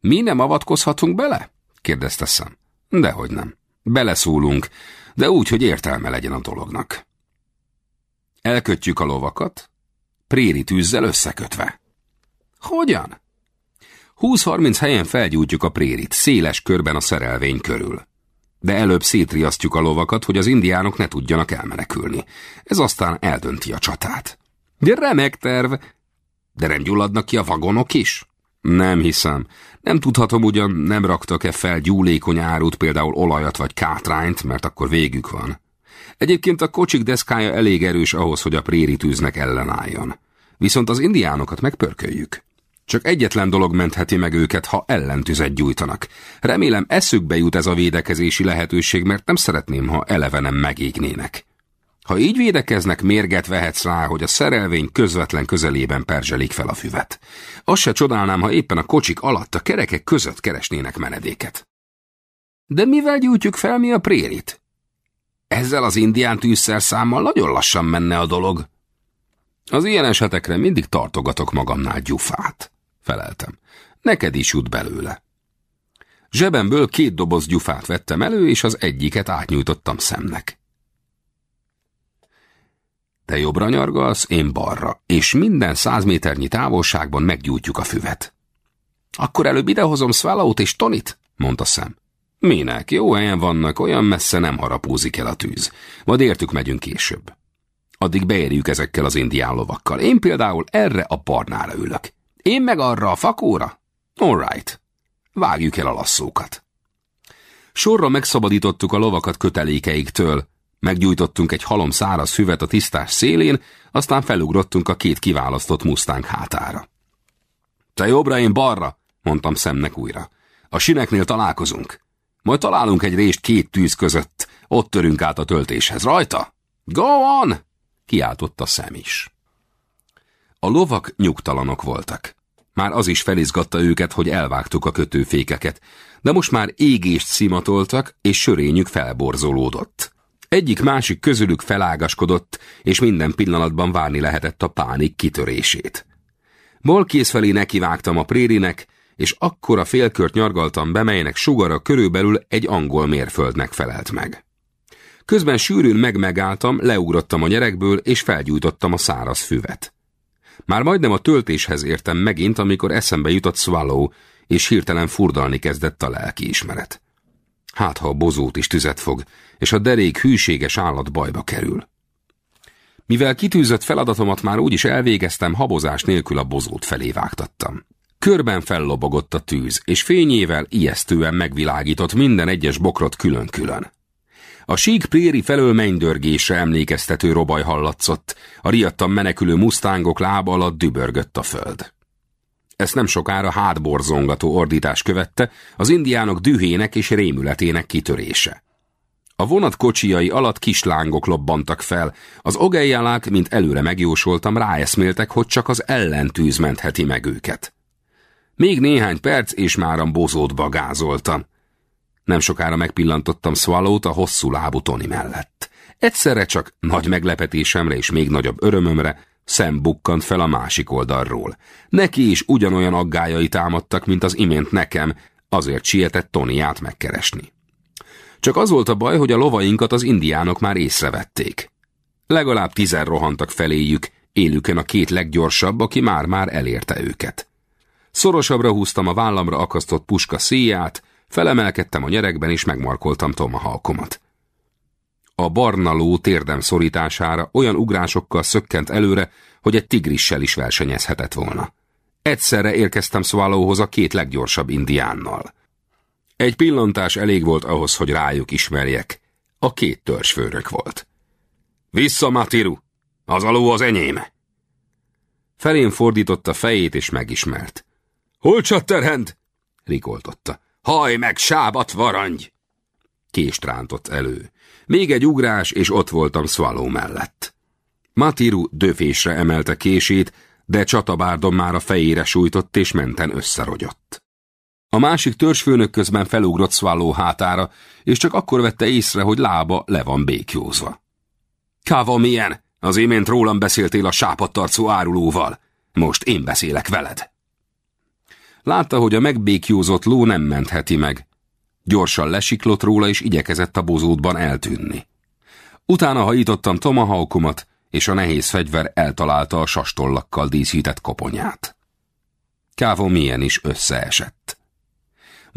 Mi nem avatkozhatunk bele? kérdezte szem. Dehogy nem. Beleszólunk, de úgy, hogy értelme legyen a dolognak. Elkötjük a lovakat, préri tűzzel összekötve. Hogyan? 20-30 helyen felgyújtjuk a prérit, széles körben a szerelvény körül. De előbb szétriasztjuk a lovakat, hogy az indiánok ne tudjanak elmenekülni. Ez aztán eldönti a csatát. De remek terv! De nem gyulladnak ki a vagonok is? Nem hiszem. Nem tudhatom ugyan, nem raktak-e fel gyúlékony árut, például olajat vagy kátrányt, mert akkor végük van. Egyébként a kocsik deszkája elég erős ahhoz, hogy a préri tűznek ellenálljon. Viszont az indiánokat megpörköljük. Csak egyetlen dolog mentheti meg őket, ha ellentüzet gyújtanak. Remélem eszükbe jut ez a védekezési lehetőség, mert nem szeretném, ha eleve nem megégnének. Ha így védekeznek, mérget vehetsz rá, hogy a szerelvény közvetlen közelében perzselik fel a füvet. Azt se csodálnám, ha éppen a kocsik alatt a kerekek között keresnének menedéket. De mivel gyújtjuk fel mi a prérit? Ezzel az indián tűzszerszámmal nagyon lassan menne a dolog. Az ilyen esetekre mindig tartogatok magamnál gyufát, feleltem. Neked is jut belőle. Zsebemből két doboz gyufát vettem elő, és az egyiket átnyújtottam szemnek. Te jobbra nyargalsz, én balra, és minden száz méternyi távolságban meggyújtjuk a füvet. Akkor előbb idehozom Swallow-t és Tonit, mondta szem. Minek, jó helyen vannak, olyan messze nem harapózik el a tűz. Majd értük megyünk később. Addig beérjük ezekkel az indián lovakkal. Én például erre a barnára ülök. Én meg arra a fakóra? All right. Vágjuk el a lasszókat. Sorra megszabadítottuk a lovakat kötelékeiktől, Meggyújtottunk egy halom száraz füvet a tisztás szélén, aztán felugrottunk a két kiválasztott mustánk hátára. Te jobbra, én balra, mondtam szemnek újra. A sineknél találkozunk. Majd találunk egy rést két tűz között, ott törünk át a töltéshez. Rajta? Go on! kiáltott a szem is. A lovak nyugtalanok voltak. Már az is felizgatta őket, hogy elvágtuk a kötőfékeket, de most már égést szimatoltak, és sörényük felborzolódott. Egyik-másik közülük felágaskodott, és minden pillanatban várni lehetett a pánik kitörését. Bolkész felé nekivágtam a prérinek, és akkora félkört nyargaltam be, melynek sugara körülbelül egy angol mérföldnek felelt meg. Közben sűrűn megmegálltam, leugrottam a nyerekből, és felgyújtottam a száraz füvet. Már majdnem a töltéshez értem megint, amikor eszembe jutott Swallow, és hirtelen furdalni kezdett a lelkiismeret. Hát, ha a bozót is tüzet fog, és a derék hűséges állat bajba kerül. Mivel kitűzött feladatomat már úgyis elvégeztem, habozás nélkül a bozót felé vágtattam. Körben fellobogott a tűz, és fényével ijesztően megvilágított minden egyes bokrot külön-külön. A sík préri felől mennydörgésre emlékeztető robaj hallatszott, a riadtan menekülő musztángok lába alatt dübörgött a föld. Ezt nem sokára hátborzongató ordítás követte, az indiánok dühének és rémületének kitörése. A vonat kocsiai alatt kislángok lobbantak fel, az ogejjelák, mint előre megjósoltam, ráeszméltek, hogy csak az ellentűz mentheti meg őket. Még néhány perc, és máram bozótba gázoltam. Nem sokára megpillantottam Swallow-t a hosszú lábú Tony mellett. Egyszerre csak nagy meglepetésemre és még nagyobb örömömre Szem bukkant fel a másik oldalról. Neki is ugyanolyan aggájai támadtak, mint az imént nekem, azért sietett Toniát megkeresni. Csak az volt a baj, hogy a lovainkat az indiánok már észrevették. Legalább tizen rohantak feléjük, élüken a két leggyorsabb, aki már-már elérte őket. Szorosabbra húztam a vállamra akasztott puska szíját, felemelkedtem a nyerekben és megmarkoltam Tomahawkomat. A barna ló térdem szorítására olyan ugrásokkal szökkent előre, hogy egy tigrissel is versenyezhetett volna. Egyszerre érkeztem Swallowhoz a két leggyorsabb indiánnal. Egy pillantás elég volt ahhoz, hogy rájuk ismerjek. A két törzsfőnök volt. Vissza, Matiru! Az aló az enyém! Felén fordította fejét és megismert. Hol csatterhend? rikoltotta. Haj meg, sábat varangy! Kést rántott elő. Még egy ugrás, és ott voltam Swallow mellett. Matiru döfésre emelte kését, de csatabárdom már a fejére sújtott és menten összerogyott. A másik törzsfőnök közben felugrott Swallow hátára, és csak akkor vette észre, hogy lába le van békjózva. Káva milyen? Az imént rólam beszéltél a sápadtarcú árulóval. Most én beszélek veled. Látta, hogy a megbékjózott ló nem mentheti meg. Gyorsan lesiklott róla, és igyekezett a bozótban eltűnni. Utána hajítottam tomahawkomat, és a nehéz fegyver eltalálta a sastollakkal díszített koponyát. Kávó milyen is összeesett.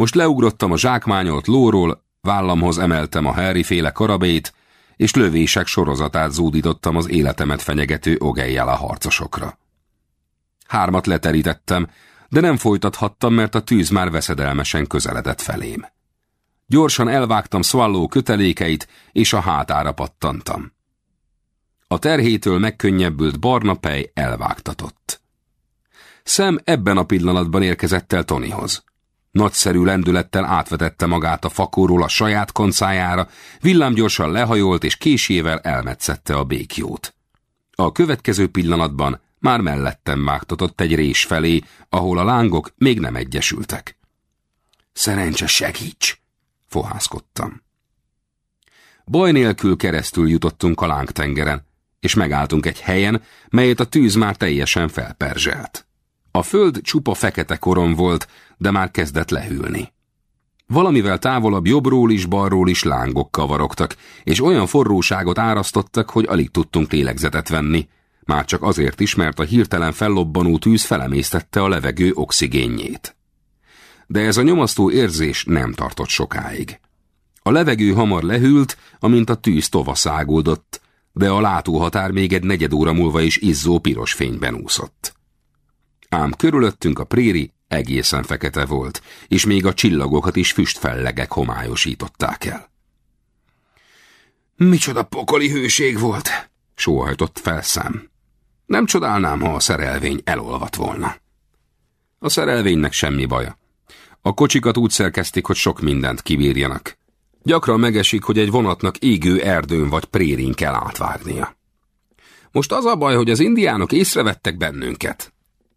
Most leugrottam a zsákmányolt lóról, vállamhoz emeltem a Harry féle karabét, és lövések sorozatát zúdítottam az életemet fenyegető ogejjel a harcosokra. Hármat leterítettem, de nem folytathattam, mert a tűz már veszedelmesen közeledett felém. Gyorsan elvágtam szvalló kötelékeit, és a hátára pattantam. A terhétől megkönnyebbült barna pej elvágtatott. Szem ebben a pillanatban érkezett el Tonyhoz. Nagyszerű lendülettel átvetette magát a fakóról a saját koncájára, villámgyorsan lehajolt és késével elmetszette a békjót. A következő pillanatban már mellettem vágtatott egy rés felé, ahol a lángok még nem egyesültek. Szerencse segíts! fohászkodtam. Baj nélkül keresztül jutottunk a lángtengeren, és megálltunk egy helyen, melyet a tűz már teljesen felperzselt. A föld csupa fekete korom volt, de már kezdett lehűlni. Valamivel távolabb jobbról is, balról is lángok kavarogtak, és olyan forróságot árasztottak, hogy alig tudtunk lélegzetet venni. Már csak azért is, mert a hirtelen fellobbanó tűz felemésztette a levegő oxigénjét. De ez a nyomasztó érzés nem tartott sokáig. A levegő hamar lehűlt, amint a tűz tovaszágódott, de a látóhatár még egy negyed óra múlva is izzó piros fényben úszott. Ám körülöttünk a préri egészen fekete volt, és még a csillagokat is füstfellegek homályosították el. Micsoda pokoli hőség volt, sóhajtott felszám. Nem csodálnám, ha a szerelvény elolvat volna. A szerelvénynek semmi baja. A kocsikat úgy szerkeztik, hogy sok mindent kibírjanak. Gyakran megesik, hogy egy vonatnak égő erdőn vagy prérin kell átvágnia. Most az a baj, hogy az indiánok észrevettek bennünket.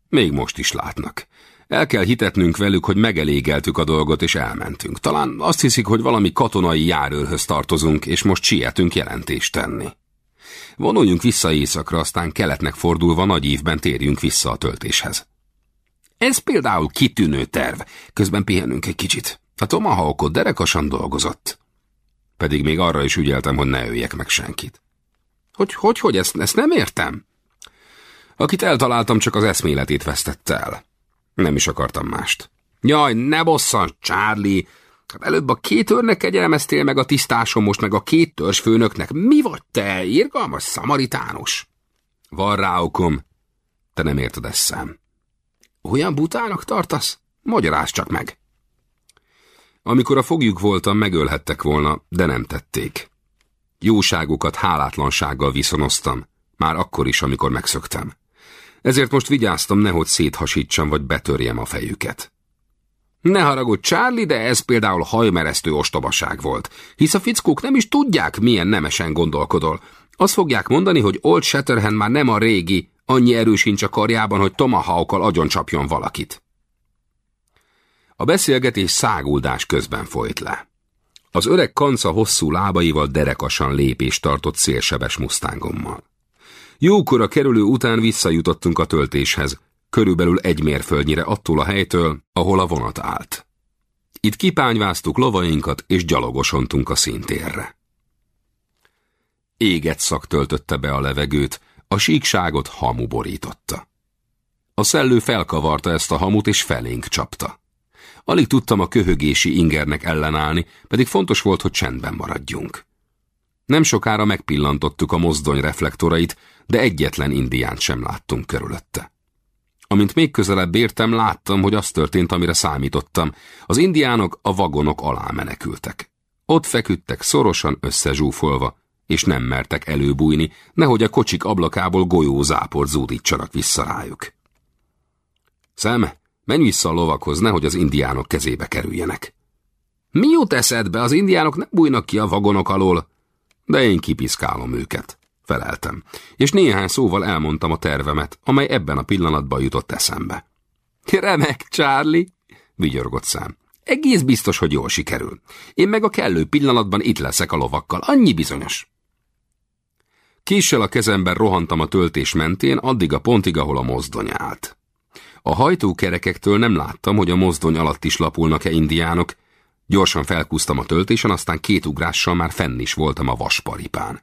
Még most is látnak. El kell hitetnünk velük, hogy megelégeltük a dolgot és elmentünk. Talán azt hiszik, hogy valami katonai járőrhöz tartozunk, és most sietünk jelentést tenni. Vonuljunk vissza éjszakra, aztán keletnek fordulva nagy évben térjünk vissza a töltéshez. Ez például kitűnő terv. Közben pihenünk egy kicsit. A Tomahawkot derekasan dolgozott. Pedig még arra is ügyeltem, hogy ne öljek meg senkit. Hogy, hogy, hogy, ezt, ezt nem értem? Akit eltaláltam, csak az eszméletét vesztette el. Nem is akartam mást. Jaj, ne bosszan, Charlie! Hát előbb a két őrnek kegyelemeztél meg a tisztásom, most meg a két törzs főnöknek. Mi vagy te, irgalmas szamaritánus? Van rá okom. Te nem érted ezt szám. Olyan butának tartasz? Magyarázd csak meg. Amikor a fogjuk voltam, megölhettek volna, de nem tették. Jóságukat hálátlansággal viszonoztam, már akkor is, amikor megszöktem. Ezért most vigyáztam, nehogy széthasítsam vagy betörjem a fejüket. Ne haragudj, Charlie, de ez például hajmeresztő ostobaság volt, hisz a fickók nem is tudják, milyen nemesen gondolkodol. Azt fogják mondani, hogy Old Shatterhand már nem a régi, annyi erő sincs a karjában, hogy Tomahawkkal agyoncsapjon valakit. A beszélgetés száguldás közben folyt le. Az öreg kanca hosszú lábaival derekasan lépést tartott szélsebes musztángommal. Jókora kerülő után visszajutottunk a töltéshez, körülbelül egy mérföldnyire attól a helytől, ahol a vonat állt. Itt kipányváztuk lovainkat, és gyalogosontunk a szintérre. Éget szak töltötte be a levegőt, a síkságot hamu borította. A szellő felkavarta ezt a hamut, és felénk csapta. Alig tudtam a köhögési ingernek ellenállni, pedig fontos volt, hogy csendben maradjunk. Nem sokára megpillantottuk a mozdony reflektorait, de egyetlen indiánt sem láttunk körülötte. Amint még közelebb értem, láttam, hogy az történt, amire számítottam. Az indiánok a vagonok alá menekültek. Ott feküdtek szorosan összezsúfolva, és nem mertek előbújni, nehogy a kocsik ablakából golyózáport zúdítsanak vissza rájuk. Szem, menj vissza a lovakhoz, nehogy az indiánok kezébe kerüljenek. Mi jut eszedbe, az indiánok nem bújnak ki a vagonok alól, de én kipiszkálom őket, feleltem, és néhány szóval elmondtam a tervemet, amely ebben a pillanatban jutott eszembe. Remek, Charlie, vigyorgott szám. Egész biztos, hogy jól sikerül. Én meg a kellő pillanatban itt leszek a lovakkal, annyi bizonyos. Késsel a kezemben rohantam a töltés mentén, addig a pontig, ahol a mozdony állt. A hajtókerekektől nem láttam, hogy a mozdony alatt is lapulnak-e indiánok. Gyorsan felkúztam a töltésen, aztán két ugrással már fenn is voltam a vasparipán.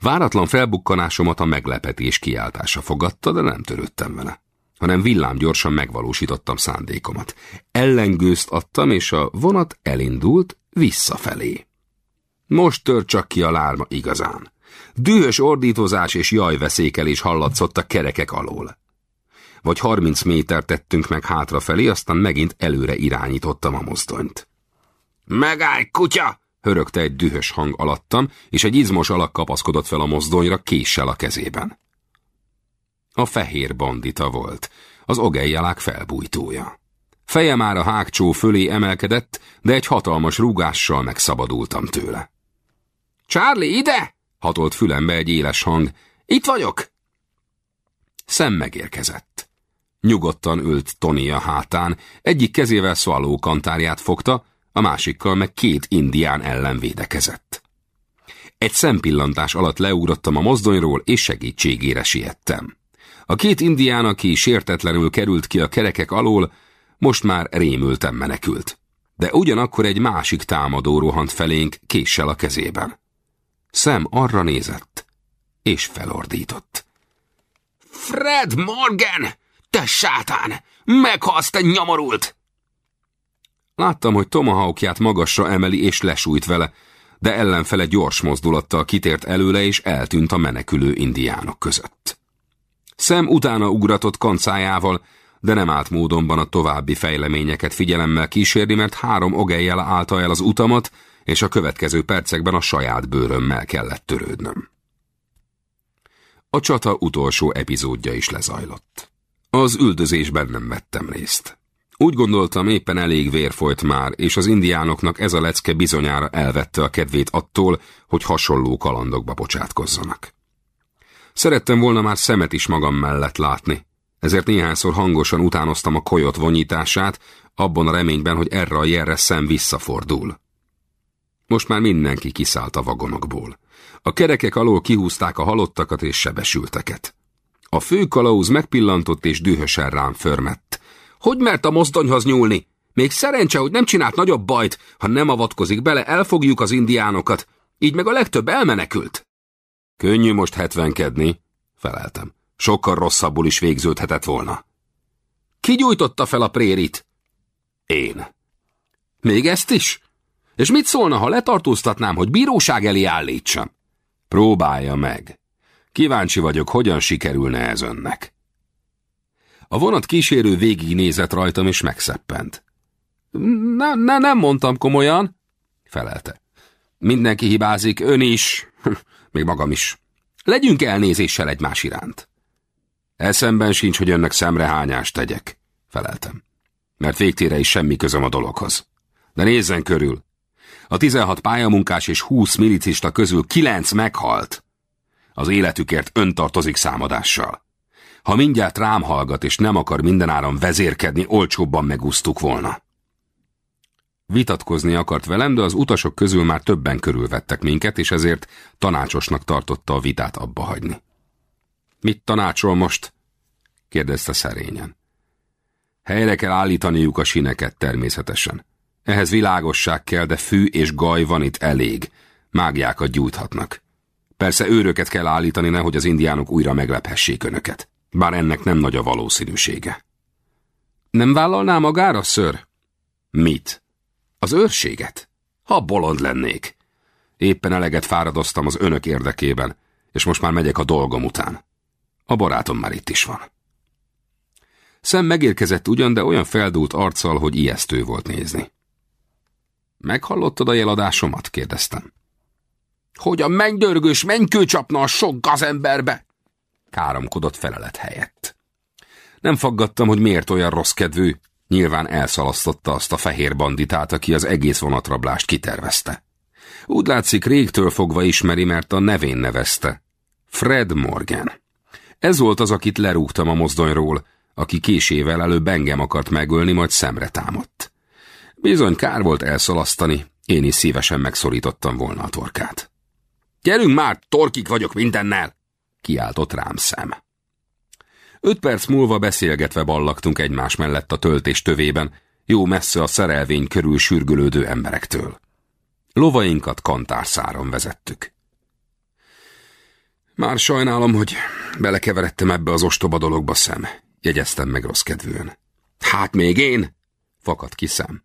Váratlan felbukkanásomat a meglepetés kiáltása fogadta, de nem törődtem vele hanem villám gyorsan megvalósítottam szándékomat. Ellengőzt adtam, és a vonat elindult visszafelé. Most tört csak ki a lárma igazán. Dühös ordítozás és jajveszékelés hallatszott a kerekek alól. Vagy harminc méter tettünk meg hátrafelé, aztán megint előre irányítottam a mozdonyt. Megállj, kutya! Hörögte egy dühös hang alattam, és egy izmos alak kapaszkodott fel a mozdonyra késsel a kezében. A fehér bandita volt, az ogejjelák felbújtója. Feje már a hágcsó fölé emelkedett, de egy hatalmas rúgással megszabadultam tőle. Charlie, ide! hatolt fülembe egy éles hang. Itt vagyok! Szem megérkezett. Nyugodtan ült Tony a hátán, egyik kezével szvaló kantárját fogta, a másikkal meg két indián ellen védekezett. Egy szempillantás alatt leugrottam a mozdonyról, és segítségére siettem. A két indián, aki sértetlenül került ki a kerekek alól, most már rémülten menekült. De ugyanakkor egy másik támadó rohant felénk késsel a kezében. Szem arra nézett, és felordított. Fred Morgan! Te sátán! Meghalsz, te nyomorult! Láttam, hogy Tomahawkját magasra emeli és lesújt vele, de ellenfele gyors mozdulattal kitért előle és eltűnt a menekülő indiánok között. Szem utána ugratott kancájával, de nem állt módonban a további fejleményeket figyelemmel kísérni, mert három ogejjel állta el az utamat, és a következő percekben a saját bőrömmel kellett törődnöm. A csata utolsó epizódja is lezajlott. Az üldözésben nem vettem részt. Úgy gondoltam, éppen elég vér folyt már, és az indiánoknak ez a lecke bizonyára elvette a kedvét attól, hogy hasonló kalandokba bocsátkozzanak. Szerettem volna már szemet is magam mellett látni, ezért néhányszor hangosan utánoztam a kolyot vonyítását, abban a reményben, hogy erre a jelre szem visszafordul. Most már mindenki kiszállt a vagonokból. A kerekek alól kihúzták a halottakat és sebesülteket. A fő kalauz megpillantott és dühösen rám förmett. Hogy mert a mozdonyhoz nyúlni? Még szerencse, hogy nem csinált nagyobb bajt, ha nem avatkozik bele, elfogjuk az indiánokat. Így meg a legtöbb elmenekült. Könnyű most hetvenkedni, feleltem. Sokkal rosszabbul is végződhetett volna. Ki gyújtotta fel a prérit? Én. Még ezt is? És mit szólna, ha letartóztatnám, hogy bíróság elé állítsam? Próbálja meg. Kíváncsi vagyok, hogyan sikerülne ez önnek. A vonat kísérő végignézett rajtam, és megszeppent. Ne, ne, nem mondtam komolyan, felelte. Mindenki hibázik, ön is, *laughs* még magam is. Legyünk elnézéssel egymás iránt. Eszemben sincs, hogy önnek szemrehányást tegyek, feleltem. Mert végtére is semmi közöm a dologhoz. De nézzen körül. A 16 pályamunkás és 20 milicista közül 9 meghalt. Az életükért ön tartozik számadással. Ha mindjárt rám hallgat és nem akar mindenáron vezérkedni, olcsóbban megúsztuk volna. Vitatkozni akart velem, de az utasok közül már többen körülvettek minket, és ezért tanácsosnak tartotta a vitát abba hagyni. Mit tanácsol most? kérdezte szerényen. Helyre kell állítaniuk a sineket természetesen. Ehhez világosság kell, de fű és gaj van itt elég. Mágiákat gyújthatnak. Persze őröket kell állítani, nehogy az indiánok újra meglephessék önöket. Bár ennek nem nagy a valószínűsége. Nem vállalná magára, ször? Mit? Az őrséget? Ha bolond lennék. Éppen eleget fáradoztam az önök érdekében, és most már megyek a dolgom után. A barátom már itt is van. Szem megérkezett ugyan, de olyan feldúlt arccal, hogy ijesztő volt nézni. Meghallottad a jeladásomat? kérdeztem. Hogy a mennydörgős mennykő csapna a sok gazemberbe? Káromkodott felelet helyett. Nem faggattam, hogy miért olyan rossz kedvű, Nyilván elszalasztotta azt a fehér banditát, aki az egész vonatrablást kitervezte. Úgy látszik, régtől fogva ismeri, mert a nevén nevezte. Fred Morgan. Ez volt az, akit lerúgtam a mozdonyról, aki késével előbb engem akart megölni, majd szemre támadt. Bizony kár volt elszalasztani, én is szívesen megszorítottam volna a torkát. Gyerünk már, torkik vagyok mindennel! Kiáltott rám szem. Öt perc múlva beszélgetve ballaktunk egymás mellett a töltés tövében, jó messze a szerelvény körül sürgülődő emberektől. Lovainkat kantárszáron vezettük. Már sajnálom, hogy belekeveredtem ebbe az ostoba dologba szem, jegyeztem meg rossz kedvűen. Hát még én? Fakadt ki szem.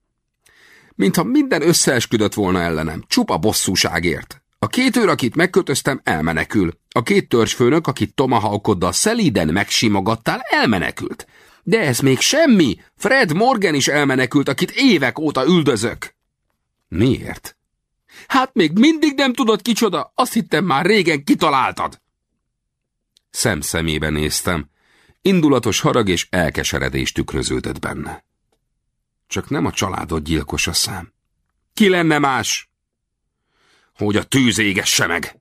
Mintha minden összeesküdött volna ellenem, csupa bosszúságért. A két őr, akit megkötöztem, elmenekül. A két törzsfőnök, akit tomahawkoddal szelíden megsimogattál, elmenekült. De ez még semmi! Fred Morgan is elmenekült, akit évek óta üldözök. Miért? Hát még mindig nem tudod kicsoda, azt hittem már régen kitaláltad. Szem szemébe néztem. Indulatos harag és elkeseredés tükröződött benne. Csak nem a családod gyilkos a szám. Ki lenne más? Hogy a tűz égesse meg!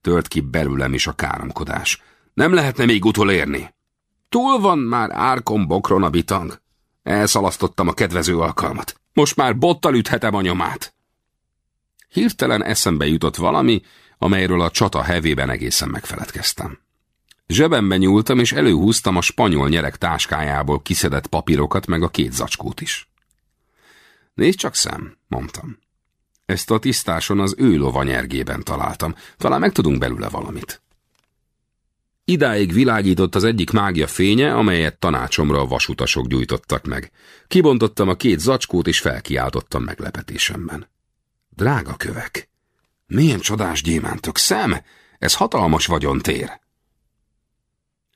Tört ki belőlem is a káromkodás. Nem lehetne még utolérni. Túl van már árkom bokron a bitang. Elszalasztottam a kedvező alkalmat. Most már bottal üthetem a nyomát. Hirtelen eszembe jutott valami, amelyről a csata hevében egészen megfeledkeztem. Zsebembe nyúltam, és előhúztam a spanyol nyerek táskájából kiszedett papírokat, meg a két zacskót is. Nézd csak szem, mondtam. Ezt a tisztáson az ő lovanyergében találtam. Talán megtudunk belőle valamit. Idáig világított az egyik mágia fénye, amelyet tanácsomra a vasutasok gyújtottak meg. Kibontottam a két zacskót, és felkiáltottam meglepetésemben. Drága kövek! Milyen csodás gyémántok, szem! Ez hatalmas vagyontér!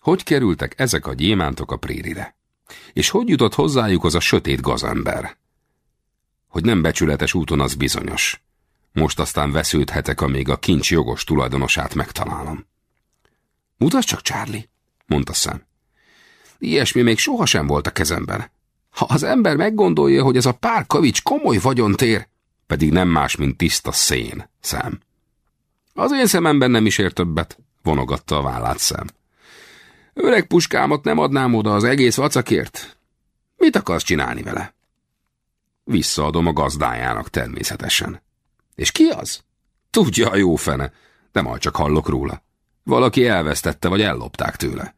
Hogy kerültek ezek a gyémántok a prérire? És hogy jutott hozzájuk az a sötét gazember? Hogy nem becsületes úton az bizonyos. Most aztán vesződhetek, amíg a kincs jogos tulajdonosát megtalálom. Mutasd csak, Charlie, mondta szem. Ilyesmi még sohasem volt a kezemben. Ha az ember meggondolja, hogy ez a pár kavics komoly vagyontér, pedig nem más, mint tiszta szén, szem. Az én szememben nem is ér többet, vonogatta a vállát szem. Öreg puskámat nem adnám oda az egész vacakért? Mit akarsz csinálni vele? Visszaadom a gazdájának természetesen. És ki az? Tudja a jó fene, de majd csak hallok róla. Valaki elvesztette, vagy ellopták tőle.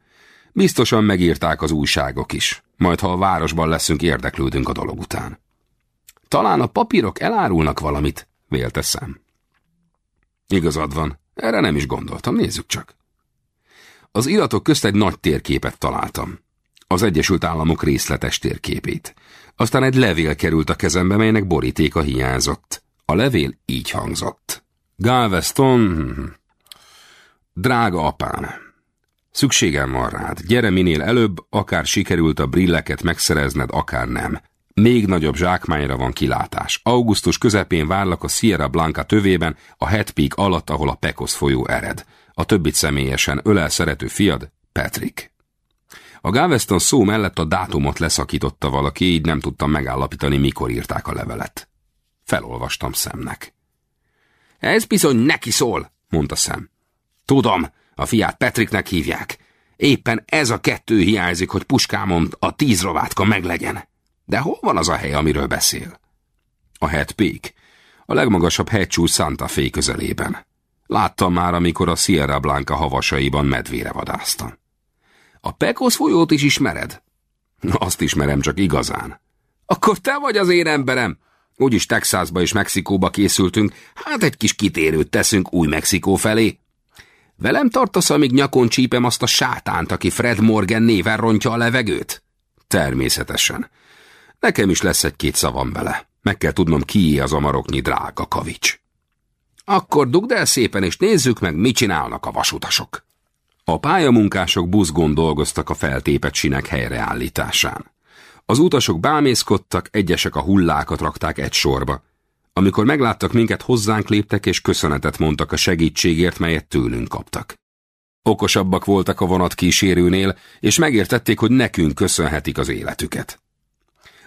Biztosan megírták az újságok is, majd ha a városban leszünk, érdeklődünk a dolog után. Talán a papírok elárulnak valamit, vélte. Igazad van, erre nem is gondoltam, nézzük csak. Az iratok közt egy nagy térképet találtam. Az Egyesült Államok részletes térképét. Aztán egy levél került a kezembe, melynek borítéka hiányzott. A levél így hangzott. Galveston... Drága apám, szükségem van rád. Gyere minél előbb, akár sikerült a brilleket megszerezned, akár nem. Még nagyobb zsákmányra van kilátás. Augusztus közepén várlak a Sierra Blanca tövében, a Het Peak alatt, ahol a Pecos folyó ered. A többit személyesen ölel szerető fiad, Patrick. A Galveston szó mellett a dátumot leszakította valaki, így nem tudtam megállapítani, mikor írták a levelet. Felolvastam szemnek. Ez bizony neki szól, mondta szem. Tudom, a fiát Patricknek hívják. Éppen ez a kettő hiányzik, hogy puskámon a tíz rovátka meglegyen. De hol van az a hely, amiről beszél? A Het Peak, a legmagasabb hegycsúcs Santa Fe közelében. Láttam már, amikor a Sierra Blanca havasaiban medvére vadáztam. A Pecos folyót is ismered? Azt ismerem csak igazán. Akkor te vagy az én emberem. Úgyis Texasba és Mexikóba készültünk, hát egy kis kitérőt teszünk új Mexikó felé. Velem tartasz, amíg nyakon csípem azt a sátánt, aki Fred Morgan néven rontja a levegőt? Természetesen. Nekem is lesz egy-két szavam bele. Meg kell tudnom, kié az amaroknyi drága kavics. Akkor dugd el szépen, és nézzük meg, mit csinálnak a vasutasok. A pályamunkások buzgón dolgoztak a feltépet sinek helyreállításán. Az utasok bámészkodtak, egyesek a hullákat rakták egy sorba. Amikor megláttak minket, hozzánk léptek és köszönetet mondtak a segítségért, melyet tőlünk kaptak. Okosabbak voltak a vonat kísérőnél, és megértették, hogy nekünk köszönhetik az életüket.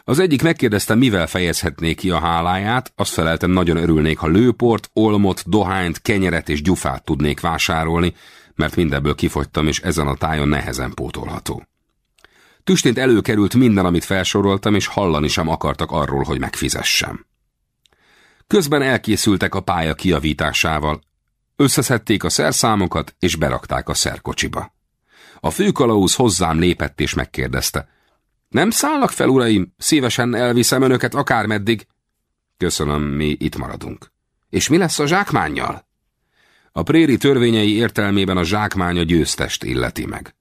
Az egyik megkérdezte, mivel fejezhetnék ki a háláját, azt feleltem, nagyon örülnék, ha lőport, olmot, dohányt, kenyeret és gyufát tudnék vásárolni, mert mindebből kifogytam, és ezen a tájon nehezen pótolható. Tüstént előkerült minden, amit felsoroltam, és hallani sem akartak arról, hogy megfizessem. Közben elkészültek a pálya kiavításával. Összeszedték a szerszámokat, és berakták a szerkocsiba. A főkalauz hozzám lépett és megkérdezte. Nem szállnak fel, uraim, szívesen elviszem önöket akármeddig. Köszönöm, mi itt maradunk. És mi lesz a zsákmánnyal? A préri törvényei értelmében a zsákmánya győztest illeti meg.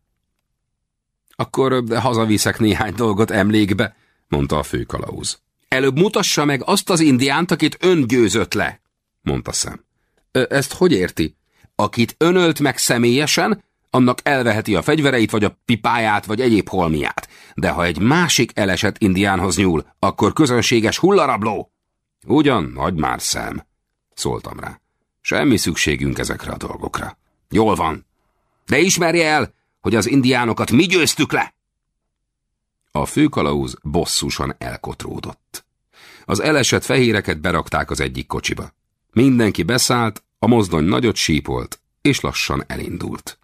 Akkor hazaviszek néhány dolgot emlékbe, mondta a főkalauz. Előbb mutassa meg azt az indiánt, akit ön győzött le, mondta szem. Ezt hogy érti? Akit önölt meg személyesen, annak elveheti a fegyvereit, vagy a pipáját, vagy egyéb holmiát. De ha egy másik elesett indiánhoz nyúl, akkor közönséges hullarabló. Ugyan, nagy már szem, szóltam rá. Semmi szükségünk ezekre a dolgokra. Jól van. De ismerje el, hogy az indiánokat mi győztük le! A főkalauz bosszusan elkotródott. Az elesett fehéreket berakták az egyik kocsiba. Mindenki beszállt, a mozdony nagyot sípolt, és lassan elindult.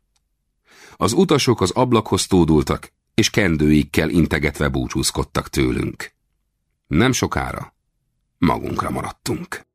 Az utasok az ablakhoz tódultak, és kendőikkel integetve búcsúzkodtak tőlünk. Nem sokára magunkra maradtunk.